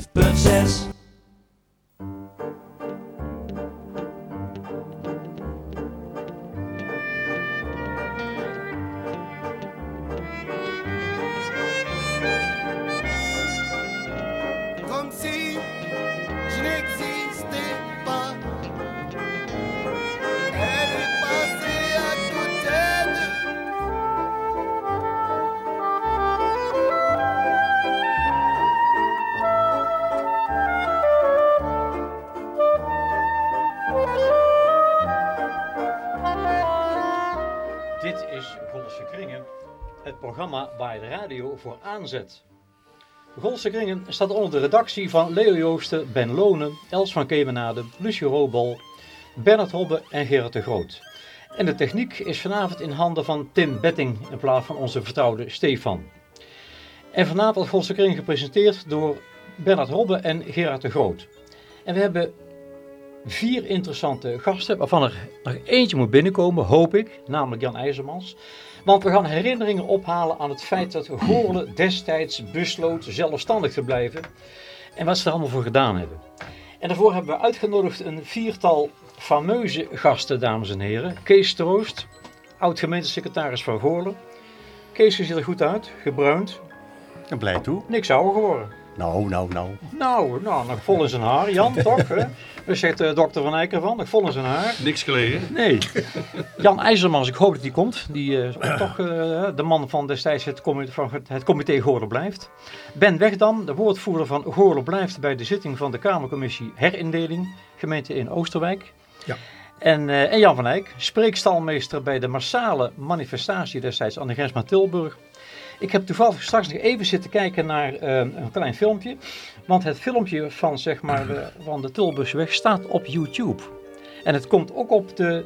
5.6 voor aanzet. Golse Kringen staat onder de redactie van Leo Joosten, Ben Lonen, Els van Kemenade, Lucie Robol, Bernard Robbe en Gerard de Groot. En de techniek is vanavond in handen van Tim Betting in plaats van onze vertrouwde Stefan. En vanavond wordt Golse Kringen gepresenteerd door Bernard Robbe en Gerard de Groot. En we hebben vier interessante gasten, waarvan er nog eentje moet binnenkomen, hoop ik, namelijk Jan IJzermans. Want we gaan herinneringen ophalen aan het feit dat Goorlen destijds besloot zelfstandig te blijven en wat ze er allemaal voor gedaan hebben. En daarvoor hebben we uitgenodigd een viertal fameuze gasten, dames en heren. Kees Troost, oud-gemeentesecretaris van Goorlen. Kees, ziet er goed uit, gebruind, En blij toe. niks ouder geworden. Nou, nou, nou. Nou, nou, nog vol in zijn haar, Jan, toch? Hè? Daar zegt de dokter Van Eyck van, nog vol in zijn haar. Niks gelegen. Nee. Jan IJzermans, ik hoop dat die komt. Die eh, toch eh, de man van destijds het, comité, van het, het comité Goorlen Blijft. Ben Wegdam, de woordvoerder van Goorlen Blijft bij de zitting van de Kamercommissie Herindeling, gemeente in Oosterwijk. Ja. En, eh, en Jan van Eyck, spreekstalmeester bij de massale manifestatie destijds aan de grens met Tilburg. Ik heb toevallig straks nog even zitten kijken naar eh, een klein filmpje. Want het filmpje van, zeg maar, de, van de Tilburgsweg staat op YouTube. En het komt ook op de,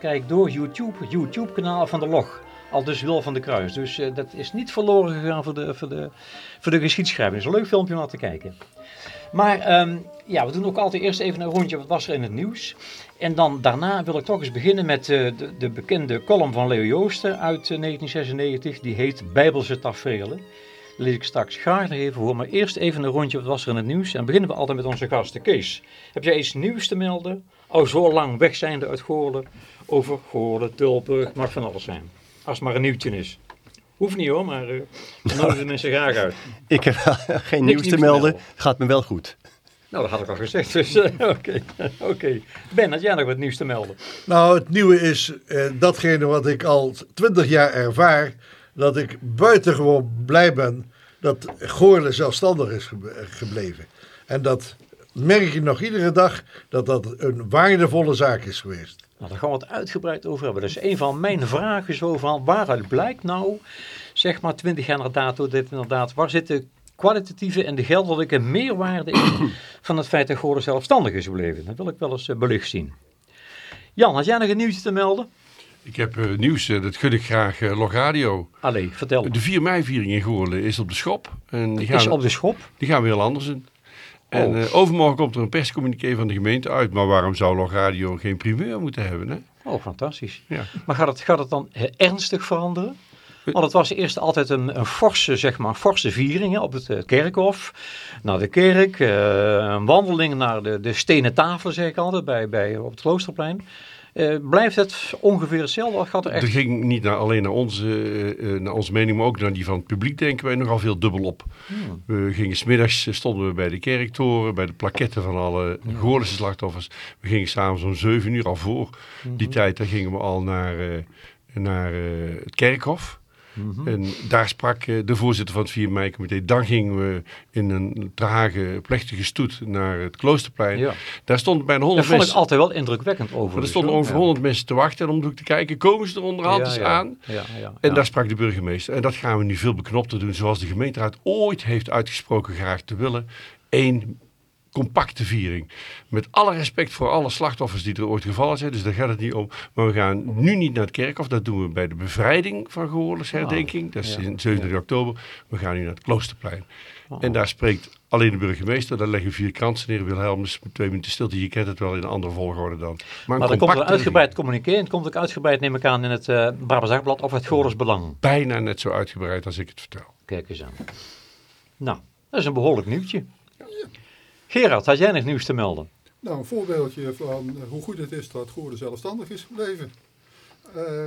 kijk door YouTube, YouTube kanaal van de log. Al dus Wil van de Kruis. Dus eh, dat is niet verloren gegaan voor de, voor de, voor de geschiedschrijving. Is een leuk filmpje om naar te kijken. Maar ehm, ja, we doen ook altijd eerst even een rondje. Wat was er in het nieuws? En dan daarna wil ik toch eens beginnen met eh, de, de bekende column van Leo Joosten uit eh, 1996. Die heet Bijbelse tafereelen. Dat lees ik straks graag nog even voor. Maar eerst even een rondje. Wat was er in het nieuws? En beginnen we altijd met onze gasten. Kees, heb jij iets nieuws te melden? Al zo lang weg zijnde uit Goorlen. Over Goorlen, Tilburg, mag van alles zijn. Als het maar een nieuwtje is. Hoeft niet hoor, maar uh, nodigen de mensen graag uit. Ik heb geen nieuws te nieuws te melden. melden. Gaat me wel goed. Nou, dat had ik al gezegd. Dus eh, oké. oké. Ben, had jij nog wat nieuws te melden? Nou, het nieuwe is eh, datgene wat ik al twintig jaar ervaar, dat ik buitengewoon blij ben dat Goorlen zelfstandig is gebleven. En dat merk je nog iedere dag dat dat een waardevolle zaak is geweest. Nou, daar gaan we het uitgebreid over hebben. Dus een van mijn vragen is zo van waaruit blijkt nou, zeg maar 20 jaar na dato, dit inderdaad, waar zit de kwalitatieve en de geldelijke meerwaarde in van het feit dat Goorlen zelfstandig is gebleven? Dat wil ik wel eens eh, belicht zien. Jan, had jij nog een nieuwtje te melden? Ik heb eh, nieuws, eh, dat gun ik graag uh, Logradio. Allee, vertel. De 4 mei-viering in Goorlen is op de schop. En die is op de schop. die gaan we heel anders in. En Oh. eh, overmorgen komt er een perscommuniqué van de gemeente uit. Maar waarom zou Logradio geen primeur moeten hebben? Hè? Oh, fantastisch. Ja. Maar gaat het, gaat het dan eh, ernstig veranderen? Want het was eerst altijd een, een forse, zeg maar, forse viering hè, op het eh, kerkhof. Naar de kerk, eh, een wandeling naar de, de stenen tafel, zeg ik altijd, bij, bij, op het Kloosterplein. Eh, blijft het ongeveer hetzelfde? Of gaat er echt... Er ging niet naar, alleen naar onze, eh, eh, naar onze mening, maar ook naar die van het publiek denken wij nogal veel dubbel op. Hmm. We gingen smiddags, stonden we bij de kerktoren, bij de plaketten van alle Goorlense slachtoffers. We gingen s'avonds om zeven uur al voor die tijd, daar gingen we al naar, eh, naar eh, het kerkhof. Mhm. En daar sprak eh, de voorzitter van het 4 mei-comité. Dan gingen we in een trage, plechtige stoet naar het Kloosterplein. Ja. Daar stonden bijna Dat 100 vond ik mensen. altijd wel indrukwekkend over. Maar er stonden ongeveer 100 mensen te wachten en om te kijken, komen ze er onderhand eens aan. Ja, ja, En daar sprak de burgemeester. En dat gaan we nu veel beknopter doen, zoals de gemeenteraad ooit heeft uitgesproken graag te willen. Eén compacte viering. Met alle respect voor alle slachtoffers die er ooit gevallen zijn. Dus daar gaat het niet om. Maar we gaan nu niet naar het kerkhof. Dat doen we bij de bevrijding van Goorles herdenking. Dat is Ah, ja. in 27 oktober. We gaan nu naar het Kloosterplein. Oh. En daar spreekt alleen de burgemeester. Daar leggen vier kransen neer. Wilhelmus met twee minuten stilte. Je kent het wel in een andere volgorde dan. Maar, Maar er komt compacte uitgebreid communiqué en het komt ook uitgebreid, neem ik aan, in het Brabants Dagblad of het Goorles Belang. bijna net zo uitgebreid als ik het vertel. Kijk eens aan. Nou, dat is een behoorlijk nieuwtje. Gerard, had jij nog nieuws te melden? Nou, een voorbeeldje van eh, hoe goed het is dat Goorlen zelfstandig is gebleven. Eh,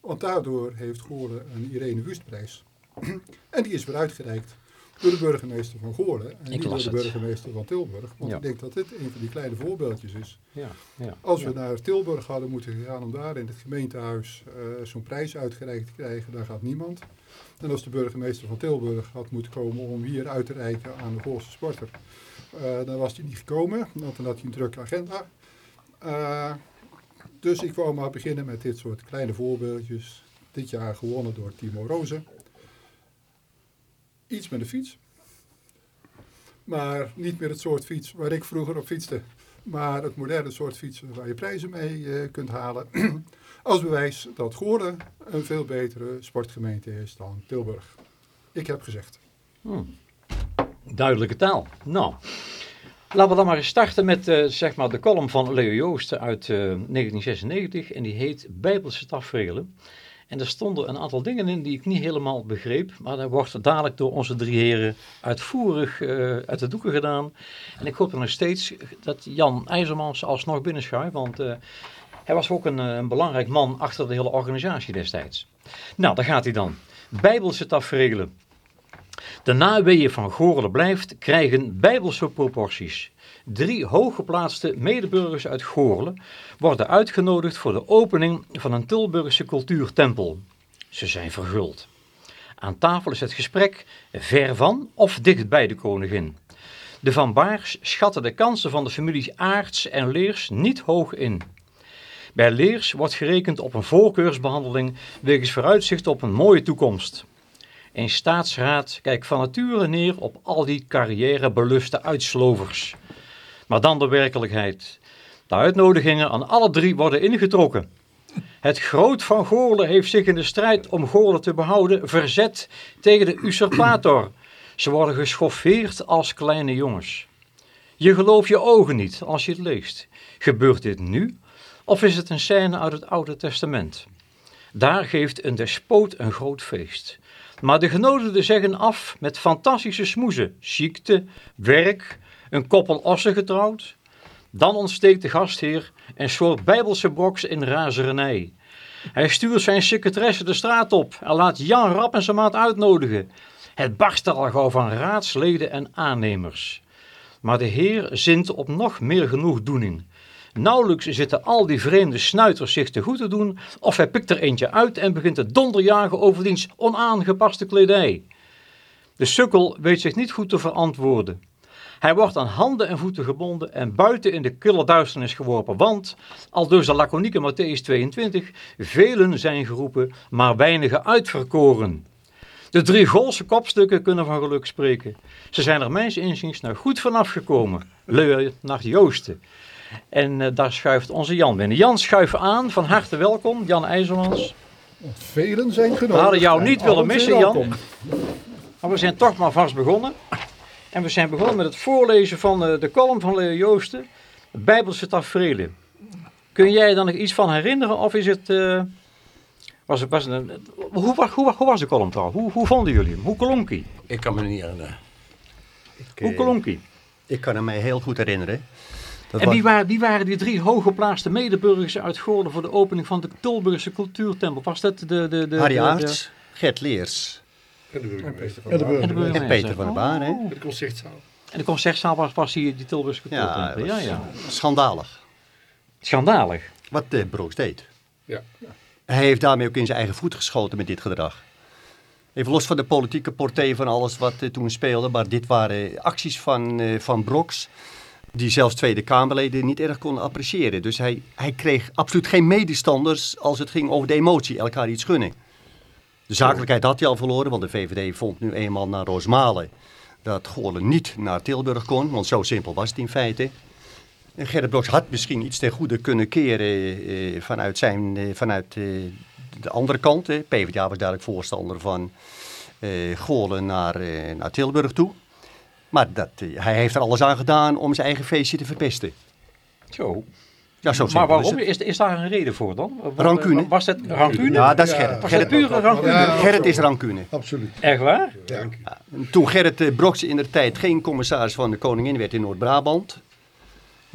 want daardoor heeft Goorlen een Irene Wustprijs. en die is weer uitgereikt door de burgemeester van Goorlen. En niet door de het. burgemeester van Tilburg. Want Ja. ik denk dat dit een van die kleine voorbeeldjes is. Ja, ja. Als we naar Tilburg hadden moeten gaan om daar in het gemeentehuis eh, zo'n prijs uitgereikt te krijgen, daar gaat niemand. En als de burgemeester van Tilburg had moeten komen om hier uit te reiken aan de Goorse sporter, eh, dan was hij niet gekomen, want dan had hij een drukke agenda. Eh, dus ik wou maar beginnen met dit soort kleine voorbeeldjes. Dit jaar gewonnen door Timo Rozen. Iets met de fiets. Maar niet meer het soort fiets waar ik vroeger op fietste. Maar het moderne soort fietsen waar je prijzen mee eh, kunt halen. Als bewijs dat Goorlen een veel betere sportgemeente is dan Tilburg. Ik heb gezegd. Duidelijke taal. Nou, laten we dan maar eens starten met eh, zeg maar de column van Leo Joosten uit eh, 1996. En die heet Bijbelse tafereelen. En er stonden een aantal dingen in die ik niet helemaal begreep. Maar dat wordt dadelijk door onze drie heren uitvoerig eh, uit de doeken gedaan. En ik hoop nog steeds dat Jan IJzermans alsnog binnenschuift. Want eh, hij was ook een, eh, een belangrijk man achter de hele organisatie destijds. Nou, daar gaat hij dan. Bijbelse tafereelen. De naweeën van Goorlen blijft krijgen bijbelse proporties. Drie hooggeplaatste medeburgers uit Goorlen worden uitgenodigd voor de opening van een Tilburgse cultuurtempel. Ze zijn verguld. Aan tafel is het gesprek ver van of dicht bij de koningin. De Van Baars schatten de kansen van de families Aarts en Leers niet hoog in. Bij Leers wordt gerekend op een voorkeursbehandeling wegens vooruitzicht op een mooie toekomst. Een staatsraad kijkt van nature neer op al die carrièrebeluste uitslovers. Maar dan de werkelijkheid. De uitnodigingen aan alle drie worden ingetrokken. Het groot van Goorlen heeft zich in de strijd om Goorlen te behouden verzet tegen de usurpator. Ze worden geschoffeerd als kleine jongens. Je gelooft je ogen niet als je het leest. Gebeurt dit nu? Of is het een scène uit het Oude Testament? Daar geeft een despoot een groot feest. Maar de genodigden zeggen af met fantastische smoezen. Ziekte, werk, een koppel ossen getrouwd. Dan ontsteekt de gastheer een soort bijbelse box in razernij. Hij stuurt zijn secretaresse de straat op en laat Jan Rap en zijn maat uitnodigen. Het barst al gauw van raadsleden en aannemers. Maar de heer zint op nog meer genoegdoening. Nauwelijks zitten al die vreemde snuiters zich te goed te doen, of hij pikt er eentje uit en begint te donderjagen over diens onaangepaste kledij. De sukkel weet zich niet goed te verantwoorden. Hij wordt aan handen en voeten gebonden en buiten in de kille duisternis geworpen, want, al dus de laconieke Matthäus 22, velen zijn geroepen, maar weinigen uitverkoren. De drie Goolse kopstukken kunnen van geluk spreken. Ze zijn er mijns inziens nou goed vanaf gekomen. Leonard Joosten. En eh, daar schuift onze Jan binnen. Jan, schuif aan. Van harte welkom. Jan IJzermans. Velen zijn genodigd. We hadden jou niet en willen missen, Jan. Maar we zijn toch maar vast begonnen. En we zijn begonnen met het voorlezen van eh, de column van Leo Joosten. Bijbelse tafereelen. Kun jij er dan nog iets van herinneren? Of is het... eh, was het, was het een, hoe, hoe, hoe was de column trouwens? Hoe, hoe vonden jullie hem? Hoe klonk hij? Ik kan me niet herinneren. Ik, Hoe klonk hij? ik kan hem mij heel goed herinneren. Dat En wie waren, wie waren die drie hooggeplaatste medeburgers uit Goorlen voor de opening van de Tilburgse cultuurtempel? Was dat de... de, de, de Harry de- Aarts, Gert Leers En de burgemeester van En de En de burgemeester. burgemeester. en Peter van der Baan. Hè? Oh. de concertzaal. En de concertzaal was, was hier die Tilburgse Ja, cultuurtempel. Ja, was ja. schandalig. Schandalig. Wat de Brooks deed. Ja. Hij heeft daarmee ook in zijn eigen voet geschoten met dit gedrag. Even los van de politieke portée van alles wat eh, toen speelde. Maar dit waren acties van, eh, van Broks. Die zelfs Tweede Kamerleden niet erg konden appreciëren. Dus hij, hij kreeg absoluut geen medestanders als het ging over de emotie. Elkaar iets gunnen. De zakelijkheid had hij al verloren. Want de VVD vond nu eenmaal naar Roosmalen. Dat Goorlen niet naar Tilburg kon. Want zo simpel was het in feite. En Gerrit Broks had misschien iets ten goede kunnen keren eh, vanuit, zijn, eh, vanuit eh, de andere kant. eh. PvdA was duidelijk voorstander van eh Goorlen naar, eh, naar Tilburg toe. Maar dat, eh, hij heeft er alles aan gedaan om zijn eigen feestje te verpesten. Zo. Ja, zo Maar waarom? het. Is, is daar een reden voor dan? Wa- Rancune. Was het rancune? Ja, dat is. Gerrit. Gerrit, pure rancune? Ja. Gerrit is rancune. Absoluut. Echt waar? Ja. Toen Gerrit eh, Broks in de tijd geen commissaris van de koningin werd in Noord-Brabant.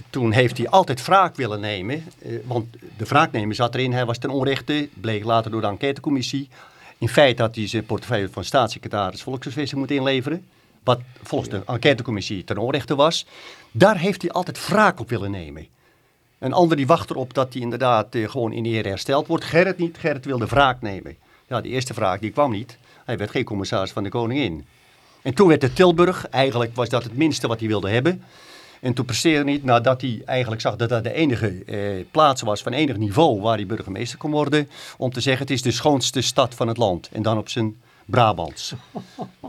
Toen heeft hij altijd wraak willen nemen. eh, want de wraaknemer zat erin. Hij was ten onrechte. Bleek later door de enquêtecommissie. In feite had hij zijn portefeuille van staatssecretaris volkshuisvesting moeten inleveren. Wat volgens de enquêtecommissie ten onrechte was. Daar heeft hij altijd wraak op willen nemen. Een ander die wacht erop dat hij inderdaad eh, gewoon in eer hersteld wordt. Gerrit niet. Gerrit wilde wraak nemen. Ja, die eerste vraag die kwam niet. Hij werd geen commissaris van de koningin. En toen werd het Tilburg. Eigenlijk was dat het minste wat hij wilde hebben. En toen presteerde hij niet nadat hij eigenlijk zag dat dat de enige eh, plaats was van enig niveau waar hij burgemeester kon worden. Om te zeggen het is de schoonste stad van het land. En dan op zijn Brabants.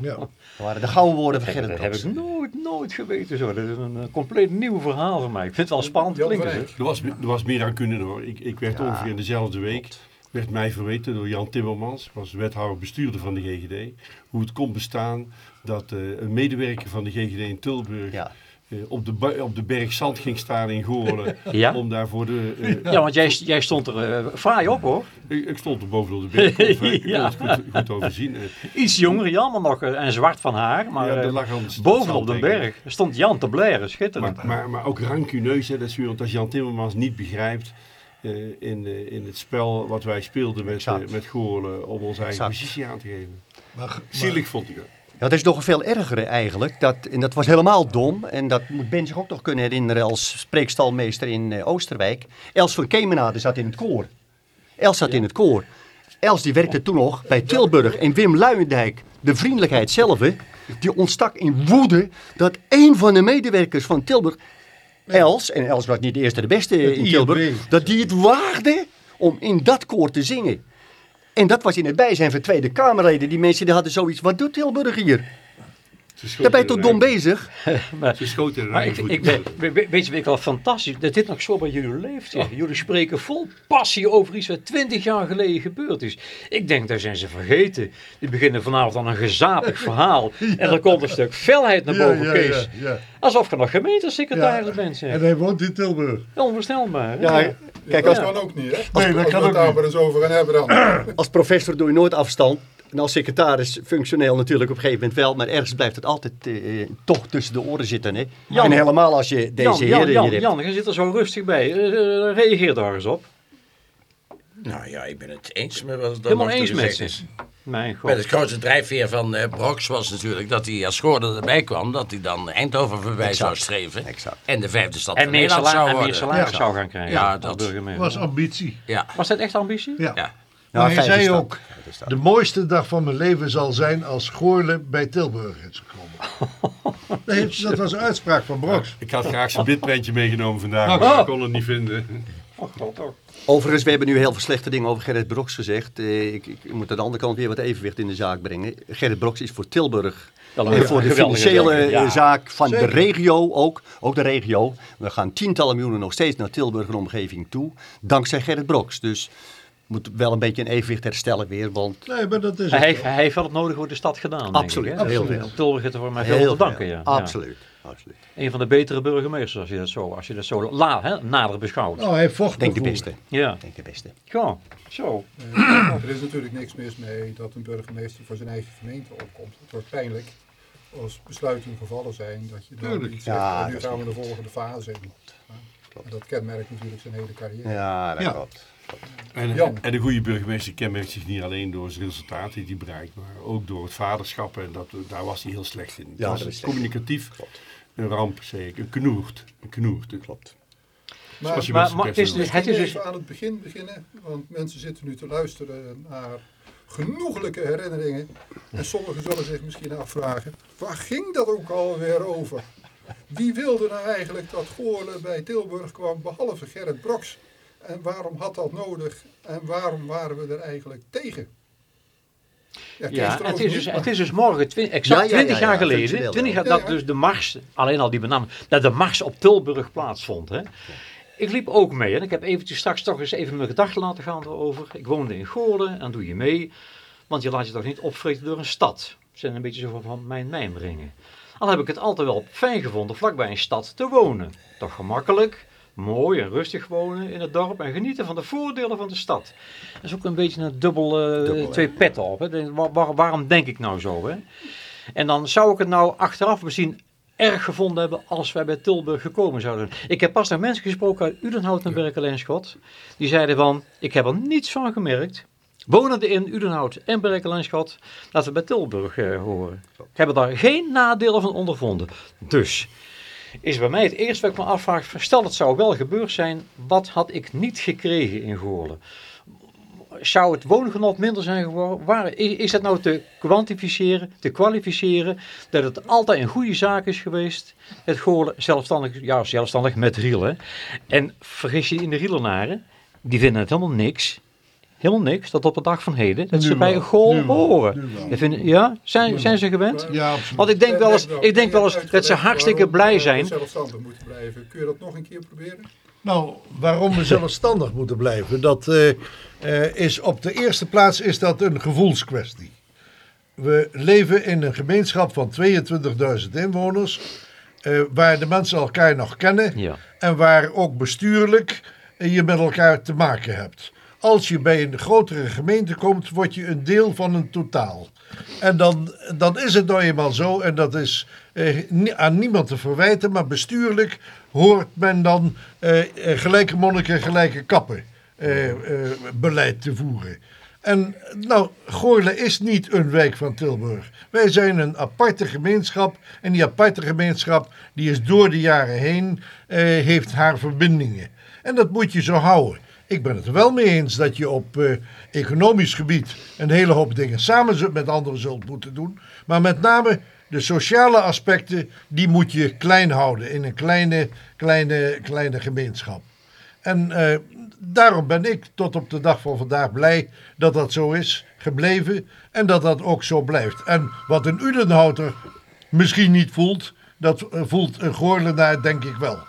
Ja. Dat waren de gouden woorden van Dat Gerrit heb ik nooit, nooit geweten. Zo. Dat is een, compleet nieuw verhaal voor mij. Ik vind het wel spannend Jan klinken. Er was, er was meer aan kunnen hoor. Ik, ik werd ongeveer in dezelfde week, werd mij verweten door Jan Timmermans, was wethouder bestuurder van de GGD, hoe het kon bestaan dat eh, een medewerker van de GGD in Tilburg Ja. Eh, op, de, op de berg zand ging staan in Goorlen Ja? om daar voor de... eh, Ja, want jij, jij stond er eh, fraai op hoor. ik, ik stond er bovenop de berg, kon, vrij- ik kon Ja. het goed, goed overzien. Iets jonger Jan, maar nog en zwart van haar. Maar ja, lag bovenop de berg stond Jan te blaren. Schitterend. Maar, maar, maar ook rancuneus, hè, dat is weer, want als Jan Timmermans niet begrijpt eh, in, eh, in het spel wat wij speelden met, met Goorlen om onze eigen Exact. positie aan te geven. Maar, Zielig vond ik dat. Ja, dat is nog een veel ergere eigenlijk. Dat, en dat was helemaal dom. En dat moet Ben zich ook nog kunnen herinneren als spreekstalmeester in eh, Oosterwijk. Els van Kemenade zat in het koor. Els zat in het koor. Els die werkte toen nog bij Tilburg. En Wim Luijendijk, de vriendelijkheid zelf, die ontstak in woede dat een van de medewerkers van Tilburg, Els, en Els was niet de eerste de beste Het in. Tilburg, dat die het waagde om in dat koor te zingen. En dat was in het bijzijn van Tweede Kamerleden. Die mensen die hadden zoiets, wat doet Tilburg hier? Daar ben je toch dom bezig? Maar- Ze schoten er Maar ik, eigenlijk ik, voor weet, je wat ik wel fantastisch dat dit nog zo bij jullie leeft. Jullie spreken vol passie over iets wat twintig jaar geleden gebeurd is. Ik denk, daar zijn ze vergeten. Die beginnen vanavond aan een gezapig verhaal. En er komt een stuk felheid naar boven, ja, Kees. ja, ja. Alsof je nog gemeentesecretaris Ja. bent. zeg. En hij woont in Tilburg. Onvoorstelbaar. Ja, Ja. kijk, dat als, kan ook niet, hè? Nee, dat als kan we ook het daar maar eens over gaan hebben dan. als professor doe je nooit afstand. En als secretaris functioneel natuurlijk op een gegeven moment wel. Maar ergens blijft het altijd eh, toch tussen de oren zitten. Hè? Jan. en helemaal als je deze Jan, heren Jan, hier Jan, hebt. Jan, je zit er zo rustig bij. Eh, eh, reageer daar eens op. Nou ja, ik ben het eens met wat er Helemaal eens met ze. is. Mijn Met god. het grootste drijfveer van eh Brox was natuurlijk dat hij als Goorden erbij kwam, dat hij dan Eindhoven voorbij zou streven. exact. En de vijfde stad En van Nederland zou en meer salaris Ja. zou gaan krijgen. Ja, dat burgemeester. was ambitie. Ja, Was dat echt ambitie? Ja. ja. Ja, maar hij zei ook, de mooiste dag van mijn leven zal zijn als Goorle bij Tilburg is gekomen. dat, heeft- dat was een uitspraak van Brox. Ik had graag zijn bitprentje meegenomen vandaag, Oh. maar ik kon het niet vinden. Oh, god, oh. Overigens, we hebben nu heel veel slechte dingen over Gerrit Broks gezegd. Eh, ik, ik moet aan de andere kant weer wat evenwicht in de zaak brengen. Gerrit Broks is voor Tilburg en voor de financiële ja. eh, zaak van Zeker. de regio ook. Ook de regio. We gaan tientallen miljoenen nog steeds naar Tilburg en omgeving toe. Dankzij Gerrit Broks. Dus moet wel een beetje een evenwicht herstellen weer. Want Nee, maar dat is Hij het heeft, wel. hij heeft wel het nodige voor de stad gedaan. denk Absoluut, ik, hè? heel Absoluut. veel. Tilburg heeft er voor mij veel heel te danken. veel. Ja. Ja. Absoluut. absoluut. Een van de betere burgemeesters als je dat zo, als je dat zo la, hè, nader beschouwt. Nou, hij vocht Denk de beste. Ja, Denk de beste. gewoon. Zo. Eh, er is natuurlijk niks mis mee dat een burgemeester voor zijn eigen gemeente opkomt. Het wordt pijnlijk als besluiten gevallen zijn dat je dan iets zegt, Ja, en nu gaan we de volgende fase in. Ja, en dat kenmerkt natuurlijk zijn hele carrière. Ja, dat Ja. klopt. En, en de goede burgemeester kenmerkt zich niet alleen door zijn resultaten die hij bereikt, maar ook door het vaderschap. En dat, daar was hij heel slecht in. Het Ja, was dat is communicatief een ramp, zeg ik. Een knoert. Een knoert. Klopt. Maar, Maar, maar het is, dus- het is dus... even aan het begin beginnen, want mensen zitten nu te luisteren naar genoeglijke herinneringen. En sommigen zullen zich misschien afvragen, waar ging dat ook alweer over? Wie wilde nou eigenlijk dat Goorlen bij Tilburg kwam, behalve Gerrit Broks? En waarom had dat nodig? En waarom waren we er eigenlijk tegen? Ja, het is, dus, maar- het is dus morgen, twi- exact Ja, ja, 20 ja, ja, jaar geleden, functioneel, 20 jaar, ja. dat Ja. dus de mars, alleen al die benaming, dat de mars op Tilburg plaatsvond. Hè. Ik liep ook mee en ik heb eventjes straks toch eens even mijn gedachten laten gaan erover. Ik woonde in Goorlen en doe je mee, want je laat je toch niet opvreten door een stad. Het zijn een beetje zo van- van mijn mijmeringen. Al heb ik het altijd wel fijn gevonden vlakbij een stad te wonen. Toch gemakkelijk, mooi en rustig wonen in het dorp en genieten van de voordelen van de stad. Dat is ook een beetje een dubbel, eh, Dubbel, twee petten op. Hè. Waar- waarom denk ik nou zo? Hè? En dan zou ik het nou achteraf misschien erg gevonden hebben als wij bij Tilburg gekomen zouden. Ik heb pas naar mensen gesproken uit Udenhout en Berkelenschot. Die zeiden van, ik heb er niets van gemerkt. Wonende in Udenhout en Berkelenschot, dat we bij Tilburg eh, horen. Hebben daar geen nadelen van ondervonden. Dus is bij mij het eerste wat ik me afvraag, stel het zou wel gebeurd zijn, wat had ik niet gekregen in Goorlen? Zou het woongenot minder zijn geworden? Is dat nou te kwantificeren, te kwalificeren, dat het altijd een goede zaak is geweest, het Goorlen zelfstandig, ja zelfstandig met Rielen. En vergis je in de Rielenaren, die vinden het helemaal niks, helemaal niks, dat op de dag van heden, dat Nu ze bij een wel, horen. ja, zijn, zijn ze gewend? Ja, absoluut. Want ik denk wel eens, ik denk wel eens dat ze hartstikke blij zijn. zelfstandig moeten blijven. Kun je dat nog een keer proberen? Nou, waarom we zelfstandig moeten blijven, dat eh, eh, is op de eerste plaats is dat een gevoelskwestie. We leven in een gemeenschap van 22.000 inwoners, eh, waar de mensen elkaar nog kennen Ja. en waar ook bestuurlijk je met elkaar te maken hebt. Als je bij een grotere gemeente komt, word je een deel van een totaal. En dan, dan is het nou eenmaal zo, en dat is eh, aan niemand te verwijten, maar bestuurlijk hoort men dan eh, eh, gelijke monniken, gelijke kappen eh, eh, beleid te voeren. En nou, Goorle is niet een wijk van Tilburg. Wij zijn een aparte gemeenschap. En die aparte gemeenschap, die is door de jaren heen, eh, heeft haar verbindingen. En dat moet je zo houden. Ik ben het er wel mee eens dat je op eh, economisch gebied een hele hoop dingen samen met anderen zult moeten doen. Maar met name de sociale aspecten, die moet je klein houden in een kleine, kleine, kleine gemeenschap. En eh, daarom ben ik tot op de dag van vandaag blij dat dat zo is gebleven en dat dat ook zo blijft. En wat een Udenhouter misschien niet voelt, dat eh, voelt een Goorlenaar denk ik wel.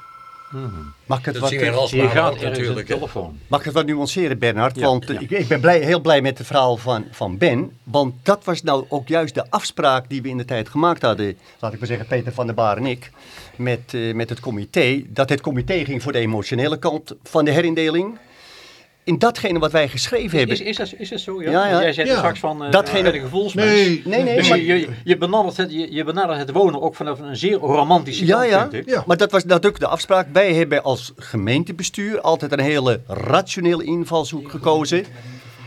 Mag ik het Dat wat, Je gaat natuurlijk. telefoon. mag ik het wat nuanceren, Bernhard? Ja, want eh, ja. ik, ik ben blij, heel blij met het verhaal van, van Ben. Want dat was nou ook juist de afspraak die we in de tijd gemaakt hadden. Laat ik maar zeggen, Peter van der Baar en ik. Met, eh, met het comité. Dat het comité ging voor de emotionele kant van de herindeling. In datgene wat wij geschreven hebben. Is, is, dat, is dat zo? Ja? Ja, ja. Want Jij zei Ja. straks van uh, Datgene- de gevoelsmens. Nee, Nee, nee, Dus maar- je, je, benadert het, je, je benadert het wonen ook vanaf een zeer romantische Ja, kant, ja. vind ik. Ja. Maar dat was natuurlijk de afspraak. Wij hebben als gemeentebestuur altijd een hele rationele invalshoek gekozen.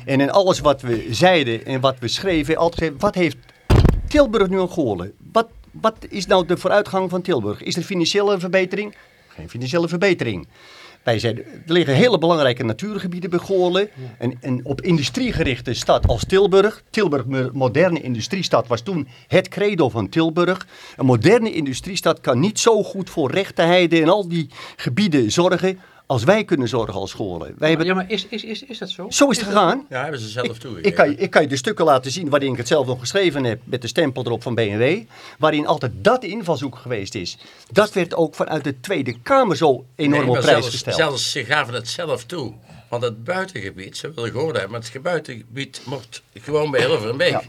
En in alles wat we zeiden en wat we schreven, altijd gezegd, wat heeft Tilburg nu aan Goorlen? Wat, wat is nou de vooruitgang van Tilburg? Is er financiële verbetering? Geen financiële verbetering. Wij er liggen hele belangrijke natuurgebieden bij Goorlen. Een, een op industrie gerichte stad als Tilburg. Tilburg, mo- moderne industriestad, was toen het credo van Tilburg. Een moderne industriestad kan niet zo goed voor rechtenheide en al die gebieden zorgen als wij kunnen zorgen als Goorlen. Wij hebben, Ja, maar is, is, is, is dat zo? zo is het gegaan. Ja, hebben ze zelf toegegeven. Ik kan, je- ik kan je de stukken laten zien waarin ik het zelf nog geschreven heb met de stempel erop van BMW. Waarin altijd dat invalshoek geweest is. Dat werd ook vanuit de Tweede Kamer zo enorm Nee, op prijs zelfs, gesteld. Zelfs ze gaven het zelf toe. Want het buitengebied, ze wilden gehoord hebben, maar het buitengebied mocht gewoon bij Hilverenbeek. Ja.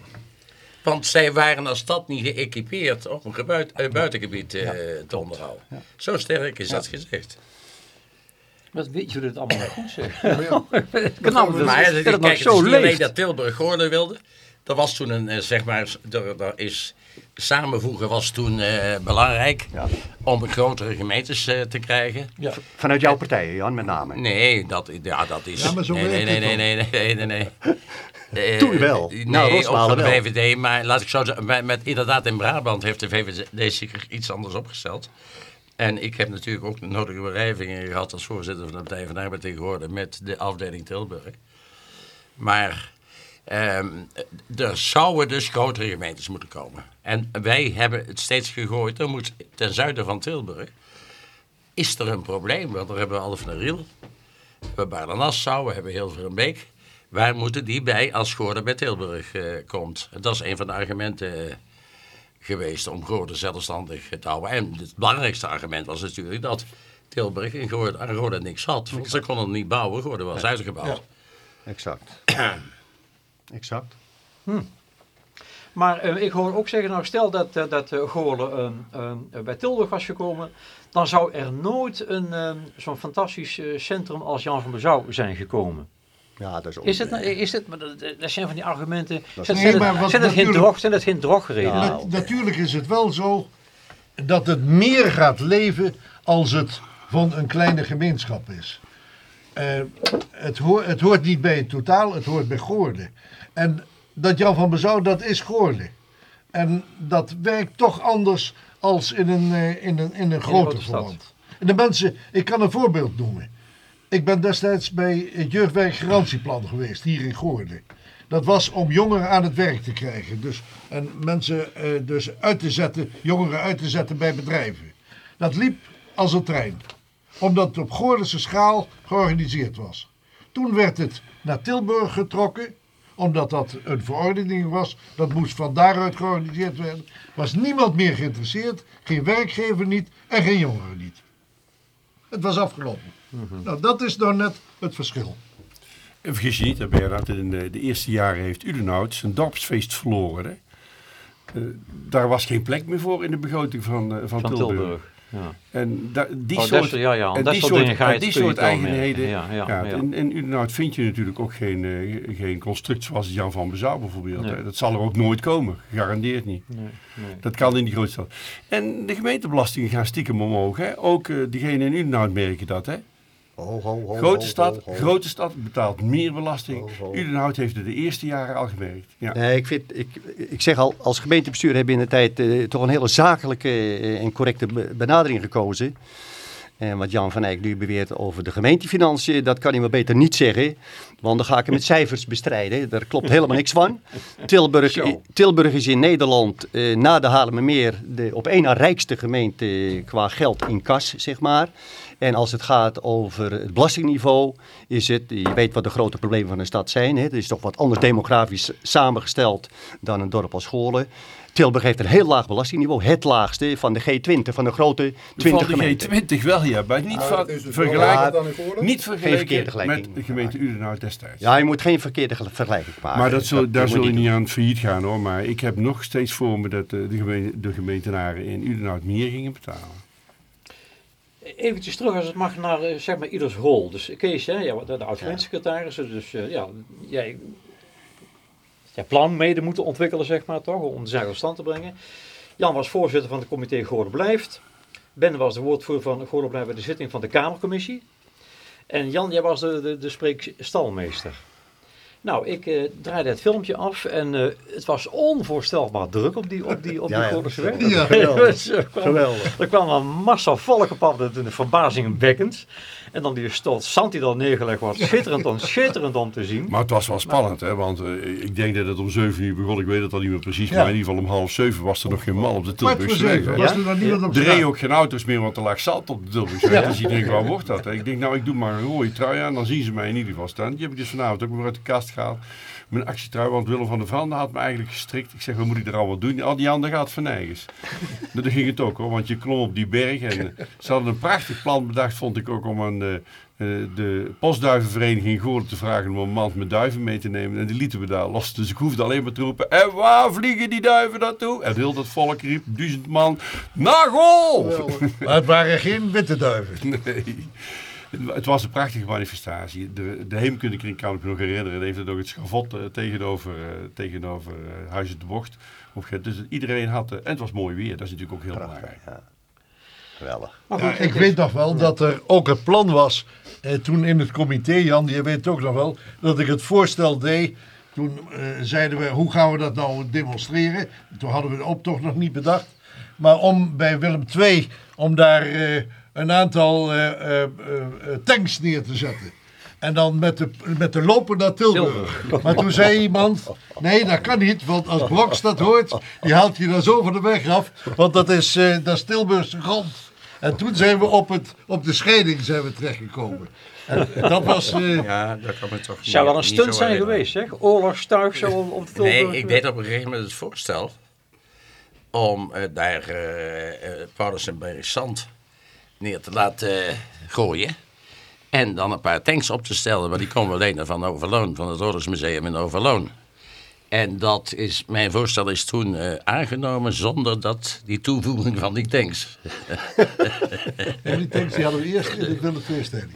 Want zij waren als stad niet geëquipeerd om een eh, buitengebied eh, te onderhouden. Zo sterk is dat gezegd. Wat weet je hoe dit allemaal goed ja, Knap, dat, maar dat, het, het kijk, het zo is niet alleen leeft. dat Tilburg Goorlen wilde. Er was toen een, eh, zeg maar, er, er is, samenvoegen was toen eh, belangrijk Ja. om grotere gemeentes eh, te krijgen. Vanuit jouw partij, Jan, met name. Nee, dat, ja, dat is... Ja, maar zo nee, nee, nee, het nee, nee, nee, nee, nee. Eh, Toen wel. Nee, Nou, ook van de. VVD. Maar laat ik zo zeggen, met, met, inderdaad in Brabant heeft de VVD zich iets anders opgesteld. En ik heb natuurlijk ook de nodige berijvingen gehad als voorzitter van de Partij van Arbeid tegenwoordig met de afdeling Tilburg. Maar ehm, er zouden dus grotere gemeentes moeten komen. En wij hebben het steeds gegooid, er moet ten zuiden van Tilburg, is er een probleem. Want daar hebben we Alphen en Riel, we hebben Baarden-Nassau, we hebben Hilverenbeek. Waar moeten die bij als Goorden bij Tilburg eh, komt? Dat is een van de argumenten eh, geweest om Goorden zelfstandig te houden. En het belangrijkste argument was natuurlijk dat Tilburg in Goorden, aan Goorden niks had. Want ze konden niet bouwen, Goorden was uitgebouwd. Exact. exact. Maar eh, ik hoor ook zeggen, nou stel dat, eh, dat uh, Goorlen bij Tilburg was gekomen, dan zou er nooit een, eh, zo'n fantastisch centrum als Jan van Bezouw zijn gekomen. Ja, dat is ook... Is het, nou- is het, maar dat, zijn van die argumenten, Dat zijn, Nee, het- maar wat zijn het geen natuurlijk- drog, zijn het geen drogreden? Ja. Nat- natuurlijk is het wel zo dat het meer gaat leven als het van een kleine gemeenschap is. Eh, het, hoort, het hoort niet bij het totaal, het hoort bij Goorlen. En dat Jan van Bezouw, dat is Goorlen. En dat werkt toch anders als in een, eh, in een, in een groter grote stad. verband. En de mensen, ik kan een voorbeeld noemen. Ik ben destijds bij het jeugdwerkgarantieplan geweest, hier in Goorlen. Dat was om jongeren aan het werk te krijgen. Dus, en mensen eh, dus uit te zetten, jongeren uit te zetten bij bedrijven. Dat liep als een trein. Omdat het op Goorlense schaal georganiseerd was. Toen werd het naar Tilburg getrokken. Omdat dat een verordening was. Dat moest van daaruit georganiseerd werden. Was niemand meer geïnteresseerd. Geen werkgever niet en geen jongeren niet. Het was afgelopen. Nou, dat is nou net het verschil. En vergis je niet, Bernhard, in de, de eerste jaren heeft Udenhout zijn dorpsfeest verloren. Hè? Eh, daar was geen plek meer voor in de begroting van, eh, van, Van Tilburg. Tilburg. Ja. En da- die Oh, soort, dat ja, ja, en dat die soort ga je die soort eigenheden. Ja, ja, ja. In, in Udenhout vind je natuurlijk ook geen, eh, geen construct zoals Jan van Bezouw bijvoorbeeld. Nee. Dat zal er ook nooit komen, gegarandeerd niet. Nee, nee. Dat kan in die grote stad. En de gemeentebelastingen gaan stiekem omhoog. Hè? Ook eh diegenen in Udenhout merken dat. Hè? Ho, ho, ho, Grote stad, grote stad betaalt meer belasting. Ho, ho. Udenhout heeft het de eerste jaren al gemerkt. Ja. Nee, ik, vind, ik, ik zeg al, als gemeentebestuur hebben we in de tijd eh, toch een hele zakelijke eh, en correcte be- benadering gekozen. En wat Jan van Eyck nu beweert over de gemeentefinanciën, dat kan hij maar beter niet zeggen. Want dan ga ik hem met cijfers bestrijden. Daar klopt helemaal niks van. Tilburg. Tilburg is in Nederland eh, na de Haarlemmermeer de op één na rijkste gemeente qua geld in kas, zeg maar. En als het gaat over het belastingniveau, is het, je weet wat de grote problemen van de stad zijn. Hè? Het is toch wat anders demografisch samengesteld dan een dorp als Goorlen. Tilburg heeft een heel laag belastingniveau, het laagste van de G20, van de grote 20 Van de gemeenten. G20 wel, ja, maar niet, Maar van, het is dus wel vergelijk, lager dan Goorlen. niet gelijking met de gemeente Udenhout destijds. Ja, je moet geen verkeerde gel- vergelijking maken. maar dat zul, daar zul je niet doen. aan failliet gaan hoor. Maar ik heb nog steeds voor me dat eh, de, gemeente, de gemeentenaren in Udenhout meer gingen betalen. Eventjes terug als het mag naar eh, zeg maar ieders rol. Dus Kees, hè, ja, de, de oud-gemeentesecretaris, dus eh, ja, jij ja, plan mede moeten ontwikkelen, zeg maar toch, om de zaak tot stand te brengen. Jan was voorzitter van het comité Goorlen Blijft. Ben was de woordvoerder van Goorlen Blijft bij de zitting van de Kamercommissie. En Jan, jij was de, de, de spreekstalmeester. Nou, ik eh, draaide het filmpje af en eh, het was onvoorstelbaar druk op die, op die, op Ja, die ja. Weg. Ja, geweldig. Dus, er kwam- Geweldig. er kwam een massa volk op af, dat is verbazingwekkend. En dan die stort zand die dan neergelegd wordt, schitterend om, schitterend om te zien. Maar het was wel spannend, hè, want eh, ik denk dat het om 7 uur begon. Ik weet het al niet meer precies, Ja. maar in ieder geval om half 7 was er nog geen man op de Kwart voor Tilburgse weg. zeven hè. was Ja? er nog niemand op Er straat. reden ook geen auto's meer, want er lag zand op de Tilburgse weg. Dus ik denk, waar wordt dat? hè? Ik denk, nou, ik doe maar een rode trui aan, dan zien ze mij in ieder geval staan. Die heb ik dus vanavond ook weer uit de kast gehaald. Mijn actietrui, want Willem van der Vrande had me eigenlijk gestrikt. Ik zeg, wat moet ik er allemaal doen? Al die anderen gaat van nergens. Nou, dat ging het ook hoor, want je klom op die berg. En eh, ze hadden een prachtig plan bedacht, vond ik ook, om aan de, eh, de postduivenvereniging Goorlen te vragen om een mand met duiven mee te nemen. En die lieten we daar los. Dus ik hoefde alleen maar te roepen, en waar vliegen die duiven naartoe? En heel dat volk riep, duizend man, naar! Maar het waren geen witte duiven. Nee. Het was een prachtige manifestatie. De, de Heemkundekring kan ik me nog herinneren. Die heeft het ook het schavot eh, tegenover, eh, tegenover eh, Huizen de Bocht. opgezet. Dus iedereen had... en het was mooi weer. Dat is natuurlijk ook heel belangrijk. Geweldig. Maar Ja, goed, ik weet nog wel dat er ook het plan was, eh, toen in het comité, Jan, je weet het ook nog wel, dat ik het voorstel deed. Toen eh, zeiden we, hoe gaan we dat nou demonstreren? Toen hadden we de optocht nog niet bedacht. Maar om bij Willem II, om daar eh, een aantal eh, eh, eh, tanks neer te zetten. En dan met de, met de loper naar Tilburg. Maar toen zei iemand, nee dat kan niet, want als Broks dat hoort, die haalt je dan zo van de weg af. Want dat is, eh, dat is Tilburgse grond. En toen zijn we op, het, op de scheiding zijn we terechtgekomen. En dat was... eh, Ja, dat kan me toch niet zou wel een stunt zijn herinneren. geweest, zeg. Oorlogstuig zo om, om te Nee, Tilburg. ik deed op een gegeven moment het voorstel om daar eh eh, Paulus en Bergsand neer te laten eh, gooien. En dan een paar tanks op te stellen, maar die komen alleen van Overloon, van het Oorlogsmuseum in Overloon. En dat is, mijn voorstel is toen eh, aangenomen zonder dat die toevoeging van die tanks. En die tanks die hadden we eerst in de II-stadion.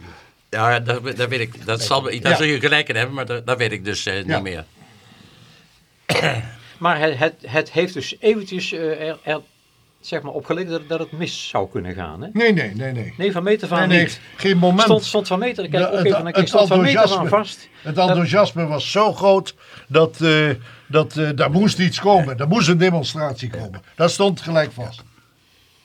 Ja, dat, dat weet ik. Dat zal, daar zul je gelijk in hebben, maar dat, dat weet ik dus eh, Ja. niet meer. Maar het, het, het heeft dus eventjes eh, er, er, zeg maar dat, dat het mis zou kunnen gaan. Hè? Nee, nee, nee, nee. Nee, van meter van Nee, nee, niet. geen moment. Stond, stond van meter, ik Ja, ook even het stond van meter van vast. Het enthousiasme was zo groot dat, eh, dat eh, daar moest iets komen. Er moest een demonstratie komen. Dat stond gelijk vast.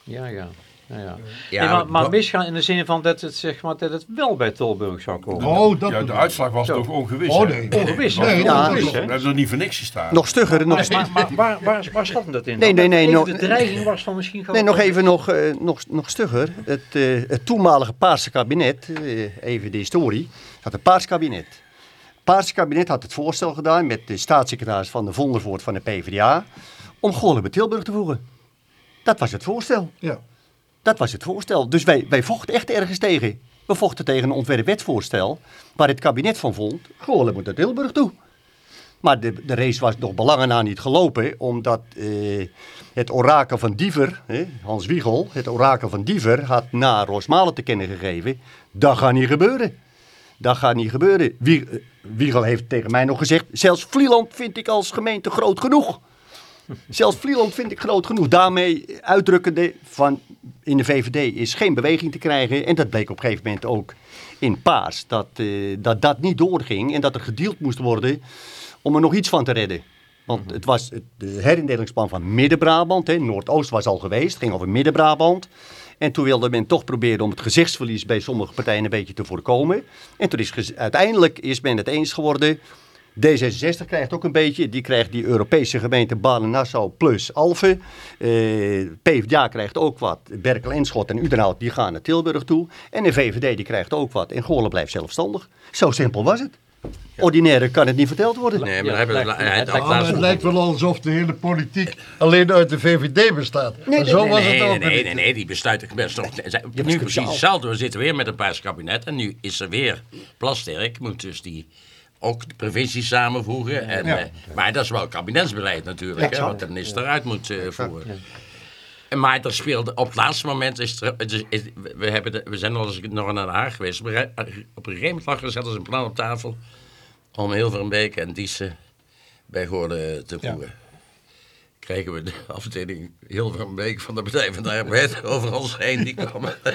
Ja, ja. Ja, ja. Nee, maar, misgaan in de zin van dat het, zeg maar, dat het wel bij Tilburg zou komen. Oh, dat Ja, de uitslag was Zo. toch ongewis. Oh, nee. Ongewis? Nee, Ja. Ongewis, We hebben er niet voor niks gestaan. Nog stugger, nog, Maar, maar, maar waar, waar, waar zat dat in? Nee, nee, nee, nog- de dreiging was van misschien gewoon... nee, nog even nog, eh, nog, nog stugger. Het, eh, het toenmalige Paarse kabinet, eh, even de historie, had een Paars kabinet. Het Paarse kabinet had het voorstel gedaan met de staatssecretaris van de Vondervoort van de PvdA om Goorlen bij Tilburg te voegen. Dat was het voorstel. Ja. Dat was het voorstel. Dus wij, wij vochten echt ergens tegen. We vochten tegen een ontwerpwetsvoorstel waar het kabinet van vond, Goorlen moet naar Tilburg toe. Maar de, de race was nog belangen na niet gelopen, omdat eh, het orakel van Diever, Hans Wiegel, het orakel van Diever had na Rosmalen te kennen gegeven, dat gaat niet gebeuren. Dat gaat niet gebeuren. Eh, Wiegel heeft tegen mij nog gezegd, zelfs Vlieland vind ik als gemeente groot genoeg. Zelfs Vlieland vind ik groot genoeg. Daarmee uitdrukkende van in de VVD is geen beweging te krijgen. En dat bleek op een gegeven moment ook in Paars. Dat eh, dat, dat niet doorging en dat er gedeeld moest worden om er nog iets van te redden. Want het was het de herindelingsplan van Midden-Brabant. Noordoost was al geweest, ging over Midden-Brabant. En toen wilde men toch proberen om het gezichtsverlies bij sommige partijen een beetje te voorkomen. En toen is uiteindelijk is men het eens geworden. D66 krijgt ook een beetje, die krijgt die Europese gemeente Baden-Nassau plus Alphen. Eh, PvdA krijgt ook wat, Berkel en Schot en Udenhout die gaan naar Tilburg toe. En de VVD die krijgt ook wat en Goorlen blijft zelfstandig. Zo simpel was het. Ordinaire kan het niet verteld worden. Nee, maar Ja, dan hebben we lijkt- la- ja, het lijkt- het lijkt wel alsof de hele politiek alleen uit de VVD bestaat. maar zo Nee, was nee, het ook nee, nee, nee, nee, die besluiten best nog. zijn Nu precies hetzelfde. We zitten weer met een paars kabinet en nu is er weer Plasterk. Moet dus die ook de provincies samenvoegen. En, Ja. eh, maar dat is wel kabinetsbeleid natuurlijk, hè, wat de minister uit moet eh, voeren. En Maar er speelde op het laatste moment is er, het is- is- we, hebben de- we zijn nog eens nog naar Den Haag geweest. Op een gegeven moment lag er zelfs een plan op tafel om Hilverenbeek en Diessen bij Goorden te voegen. Krijgen we de afdeling Hilverenbeek van de Partij van de Arbeid over ons heen. Die kwamen.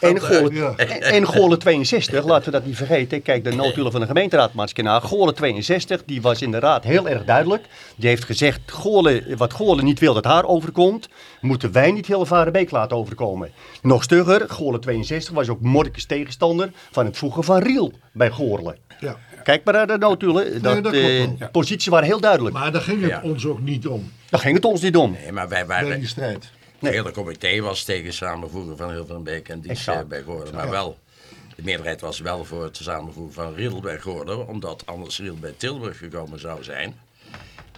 En Goorlen, Ja. en, en Goorlen 62, laten we dat niet vergeten. Kijk, de noodhulen van de gemeenteraad naar. Goorlen 62, die was in de raad heel erg duidelijk. Die heeft gezegd, Goorlen, wat Goorlen niet wil dat haar overkomt, moeten wij niet Hilvarenbeek laten overkomen. Nog stugger, Goorlen 62 was ook Morkes tegenstander van het voegen van Riel bij Goorlen. Ja. Kijk maar naar de noodhulen. Dat, dat klopt eh, wel. de posities waren heel duidelijk. Maar daar ging het Ja. ons ook niet om, Daar ging het ons niet om. Nee, maar wij bij waren. die strijd. Het hele comité was tegen samenvoegen van Hilverenbeek en Diessen Exact. bij Goorden. Maar wel, de meerderheid was wel voor het samenvoegen van Riel bij Goorden. Omdat anders Riel bij Tilburg gekomen zou zijn.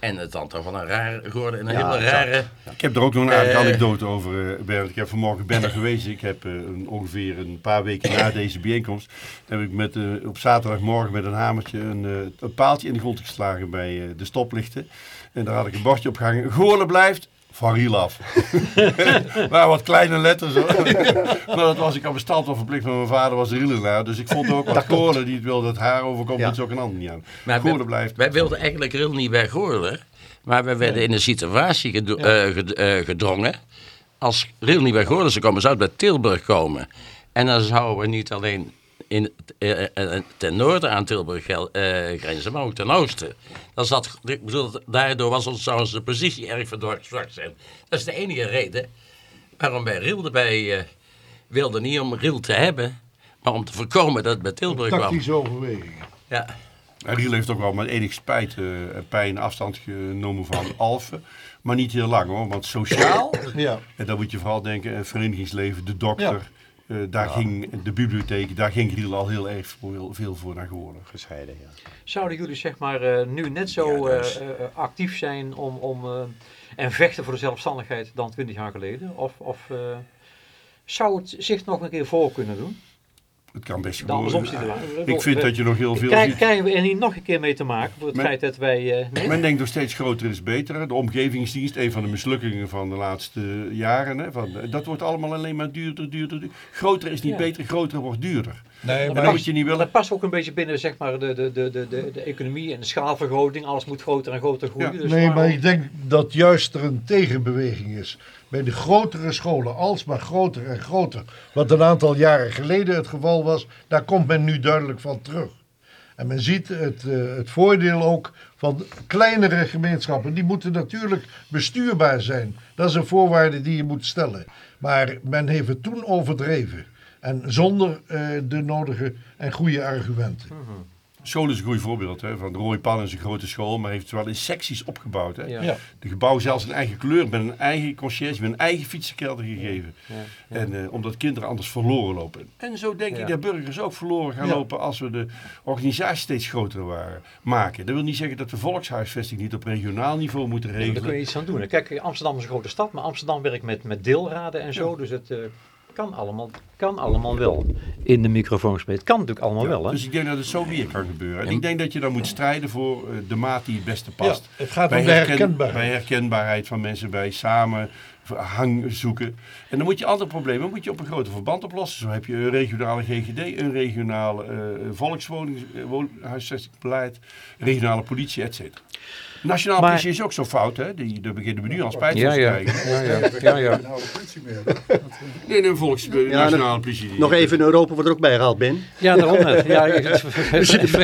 En het dan toch van een raar Goorden in een Ja, hele rare... Ik heb er ook nog een aardige Eh. anekdote over, eh, Bernd. Ik heb vanmorgen ben er geweest. Ik heb eh, een- ongeveer een paar weken na deze bijeenkomst... heb ik met, op zaterdagmorgen met een hamertje een, een paaltje in de grond geslagen bij de stoplichten. En daar had ik een bordje op gehangen. Goorlen blijft van Riel af. maar wat kleine letters hoor. maar dat was ik aan mijn stand wel verplicht. Maar mijn vader was Rielenaar. Dus ik vond ook wat Goorlen die het wil dat haar overkomt. Ja. Dat is ook een ander niet aan. Maar Goorlen wij, blijft. wij wilden eigenlijk Riel niet bij Goorden. Maar we werden in een situatie gedo- eh, ged- eh, gedrongen. Als Riel niet bij Goorden zou komen, zou het bij Tilburg komen. En dan zouden we niet alleen in, eh, eh, ten noorden aan Tilburg eh, grenzen, maar ook ten oosten. Dan zat, ik bedoel, daardoor was ons, zou onze positie erg verzwakt zijn. Dat is de enige reden waarom wij Riel erbij eh, wilden. Niet om Riel te hebben, maar om te voorkomen dat het bij Tilburg kwam. Tactische overwegingen. Ja. En Riel heeft ook wel met enig spijt eh, en pijn afstand genomen van Alphen. Maar niet heel lang hoor, want sociaal, Ja. en dan moet je vooral denken, het verenigingsleven, de dokter, eh, daar ging de bibliotheek, daar ging Riel al heel erg veel, veel voor naar geworden. Gescheiden, ja. Zouden jullie zeg maar eh, nu net zo Ja, dat is- eh, actief zijn om, om, eh, en vechten voor de zelfstandigheid dan 20 jaar geleden? Of, of eh, zou het zich nog een keer voor kunnen doen? Het kan best gebeuren. Ik vind dat je nog heel veel Krijgen, ziet. krijgen we er niet nog een keer mee te maken voor het Men- feit dat wij... eh, nee? Men denkt nog steeds groter is beter. De omgevingsdienst, een van de mislukkingen van de laatste jaren. Hè, van, eh, dat wordt allemaal alleen maar duurder, duurder, duurder. Groter is niet Ja. beter, groter wordt duurder. Nee, maar dat moet je niet willen. Dat past ook een beetje binnen zeg maar, de, de, de, de, de, de economie en de schaalvergroting. Alles moet groter en groter groeien. Ja. Dus Nee, maar ik denk dat juist er een tegenbeweging is. Bij de grotere scholen, alsmaar groter en groter. Wat een aantal jaren geleden het geval was, daar komt men nu duidelijk van terug. En men ziet het, eh, het voordeel ook van kleinere gemeenschappen. Die moeten natuurlijk bestuurbaar zijn. Dat is een voorwaarde die je moet stellen. Maar men heeft het toen overdreven. En zonder eh, de nodige en goede argumenten. School is een goed voorbeeld. Hè, van Roy Pan is een grote school, maar heeft wel in secties opgebouwd. Hè. Ja. Ja. De gebouw zelfs een eigen kleur, met een eigen conciërge, met een eigen fietsenkelder gegeven. En eh, omdat kinderen anders verloren lopen. En zo denk Ja. ik dat burgers ook verloren gaan Ja. lopen als we de organisatie steeds groter waren, maken. Dat wil niet zeggen dat de volkshuisvesting niet op regionaal niveau moeten Ja, daar kun regelen. je iets aan doen. Kijk, Amsterdam is een grote stad, maar Amsterdam werkt met, met deelraden en zo. Dus het eh, kan, allemaal, kan allemaal wel. In de microfoon gesproken. Het kan natuurlijk allemaal wel. Hè? Dus ik denk dat het zo weer kan gebeuren. En ik denk dat je dan moet strijden voor eh, de maat die het beste Ja, past. het gaat bij, om de herkenbaarheid. bij herkenbaarheid van mensen, bij samen hang zoeken. En dan moet je andere problemen moet je op een groter verband oplossen. Zo heb je een regionale GGD, een regionale eh volkswoning, eh, huisvestingsbeleid, regionale politie, et cetera. Nationaal Maar- politie is ook zo fout, hè? Die, daar beginnen we nu al spijt van Ja, te ja. krijgen. Ja, ja. Ja, ja. eh, Nee, een volks, nationale politie. Nog even in Europa wordt er ook bijgehaald, Ben. Ja, daarom net. Ja,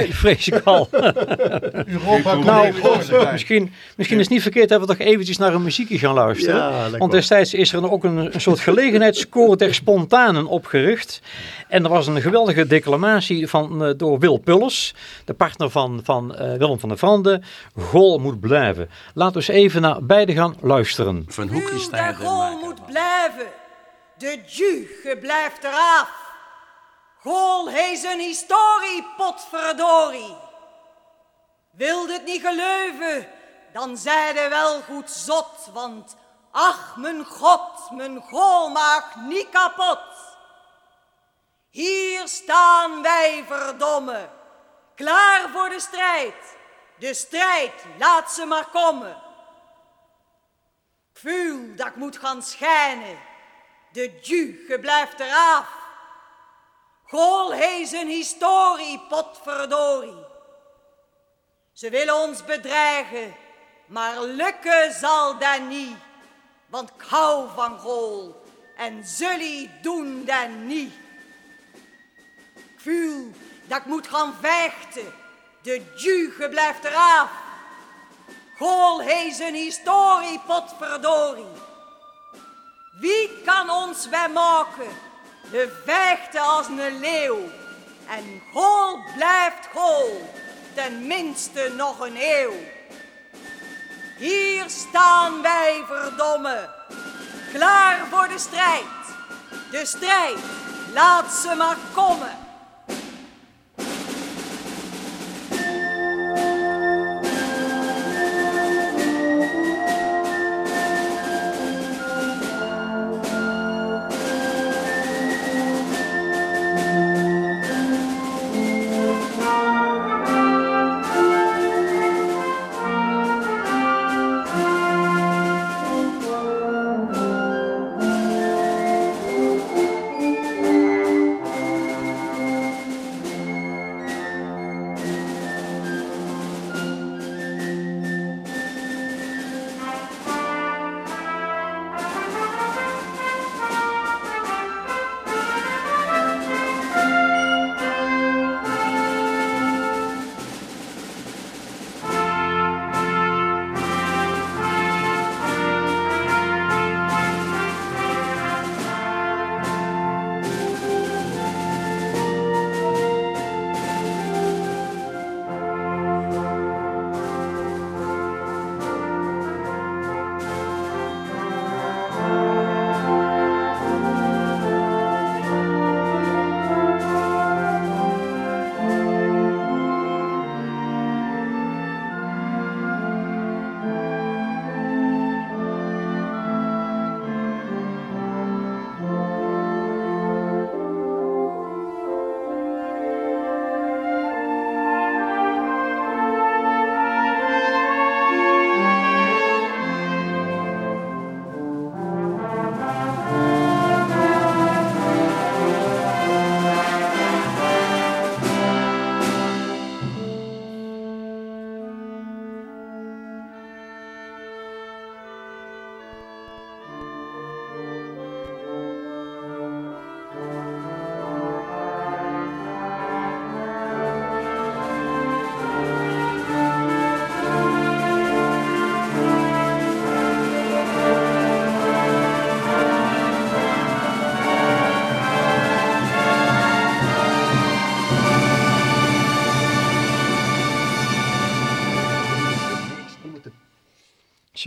vrees ik al. Europa komt Nou. Misschien, misschien is het niet verkeerd dat we toch eventjes naar een muziekje gaan luisteren. Want destijds is er ook een, een soort gelegenheidsscore ter spontanen opgericht. En er was een geweldige declamatie van, eh, door Wil Pullers, de partner van, van eh, Willem van der Vrande. Goal moet blijven. Laten we eens even naar beide gaan luisteren. Van Uw hoekjes der goal moet blijven. De juge blijft eraf. Goal heeft een historie, potverdorie. Wilde het niet geleuven, dan zeide wel goed zot, want ach, mijn god, mijn goal maakt niet kapot. Hier staan wij, verdomme, klaar voor de strijd. De strijd, laat ze maar komen. Ik voel dat ik moet gaan schijnen. De juge blijft eraf. Goal heeft een historie, potverdorie. Ze willen ons bedreigen, maar lukken zal dat niet. Want ik hou van goal en zullen doen dat niet. Ik voel dat ik moet gaan vechten. De juge blijft eraf. Goal heeft een historie, potverdorie. Wie kan ons bij maken? We vechten als een leeuw. En goal blijft goal, tenminste nog een eeuw. Hier staan wij, verdomme, klaar voor de strijd. De strijd, laat ze maar komen.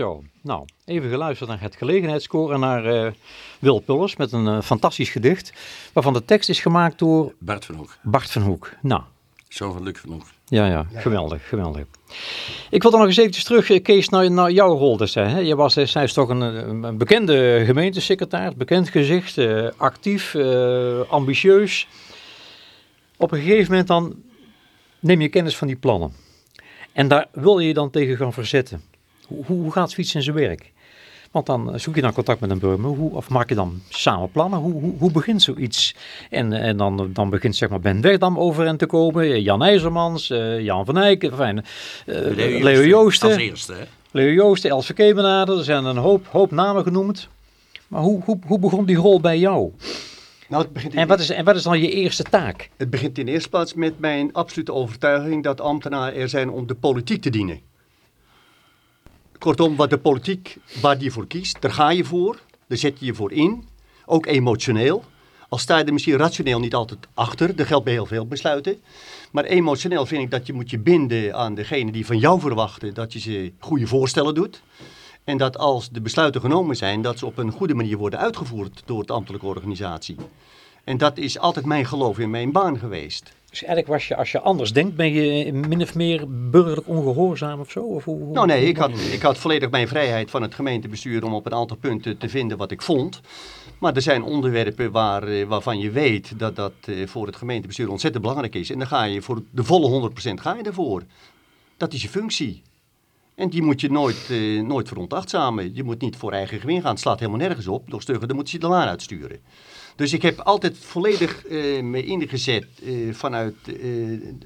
Zo, nou, even geluisterd naar het gelegenheidskoor en naar eh Wil Pullers met een eh, fantastisch gedicht, waarvan de tekst is gemaakt door Bart van Hoek. Bart van Hoek. Nou, Zo van Luc van Hoek. ja, ja, geweldig, geweldig. Ik wil dan nog eens eventjes terug, eh, Kees, naar, naar jouw rol destijds. Hè? Je was destijds toch een, bekende gemeentesecretaris, bekend gezicht, actief, ambitieus. Op een gegeven moment dan neem je kennis van die plannen. En daar wil je je dan tegen gaan verzetten. Hoe, gaat zoiets in zijn werk? Want dan eh, zoek je dan contact met een burgemeester, hoe, of maak je dan samen plannen? Hoe, hoe, hoe begint zoiets? En, en dan, dan begint zeg maar Ben Wegdam overeind te komen, eh, Jan IJzermans, eh, Jan van Eyck, enfin, eh, Leo, Als Joosten, eerste, hè? Leo Joosten, Elske Kemenade, er zijn een hoop, hoop namen genoemd. Maar hoe, hoe, hoe begon die rol bij jou? Nou, het begint in, En wat, is, en wat is dan je eerste taak? het begint in eerste plaats met mijn absolute overtuiging dat ambtenaren er zijn om de politiek te dienen. Kortom, wat de politiek, waar die voor kiest, daar ga je voor, daar zet je je voor in, ook emotioneel. Al sta je er misschien rationeel niet altijd achter, dat geldt bij heel veel besluiten. Maar emotioneel vind ik dat je moet je binden aan degene die van jou verwachten dat je ze goede voorstellen doet. En dat als de besluiten genomen zijn, dat ze op een goede manier worden uitgevoerd door de ambtelijke organisatie. En dat is altijd mijn geloof in mijn baan geweest. Dus eigenlijk was je, als je anders denkt, ben je min of meer burgerlijk ongehoorzaam of zo? Of hoe, hoe- Nou nee, ik had, ik had volledig mijn vrijheid van het gemeentebestuur om op een aantal punten te vinden wat ik vond. Maar er zijn onderwerpen waar, eh, waarvan je weet dat dat eh, voor het gemeentebestuur ontzettend belangrijk is. En dan ga je voor de volle 100% ga je ervoor. Dat is je functie. En die moet je nooit, eh, nooit veronachtzamen. Je moet niet voor eigen gewin gaan. Het slaat helemaal nergens op. Nog stugger, dan moet je de laan uitsturen. Dus ik heb altijd volledig eh, me ingezet eh, vanuit eh,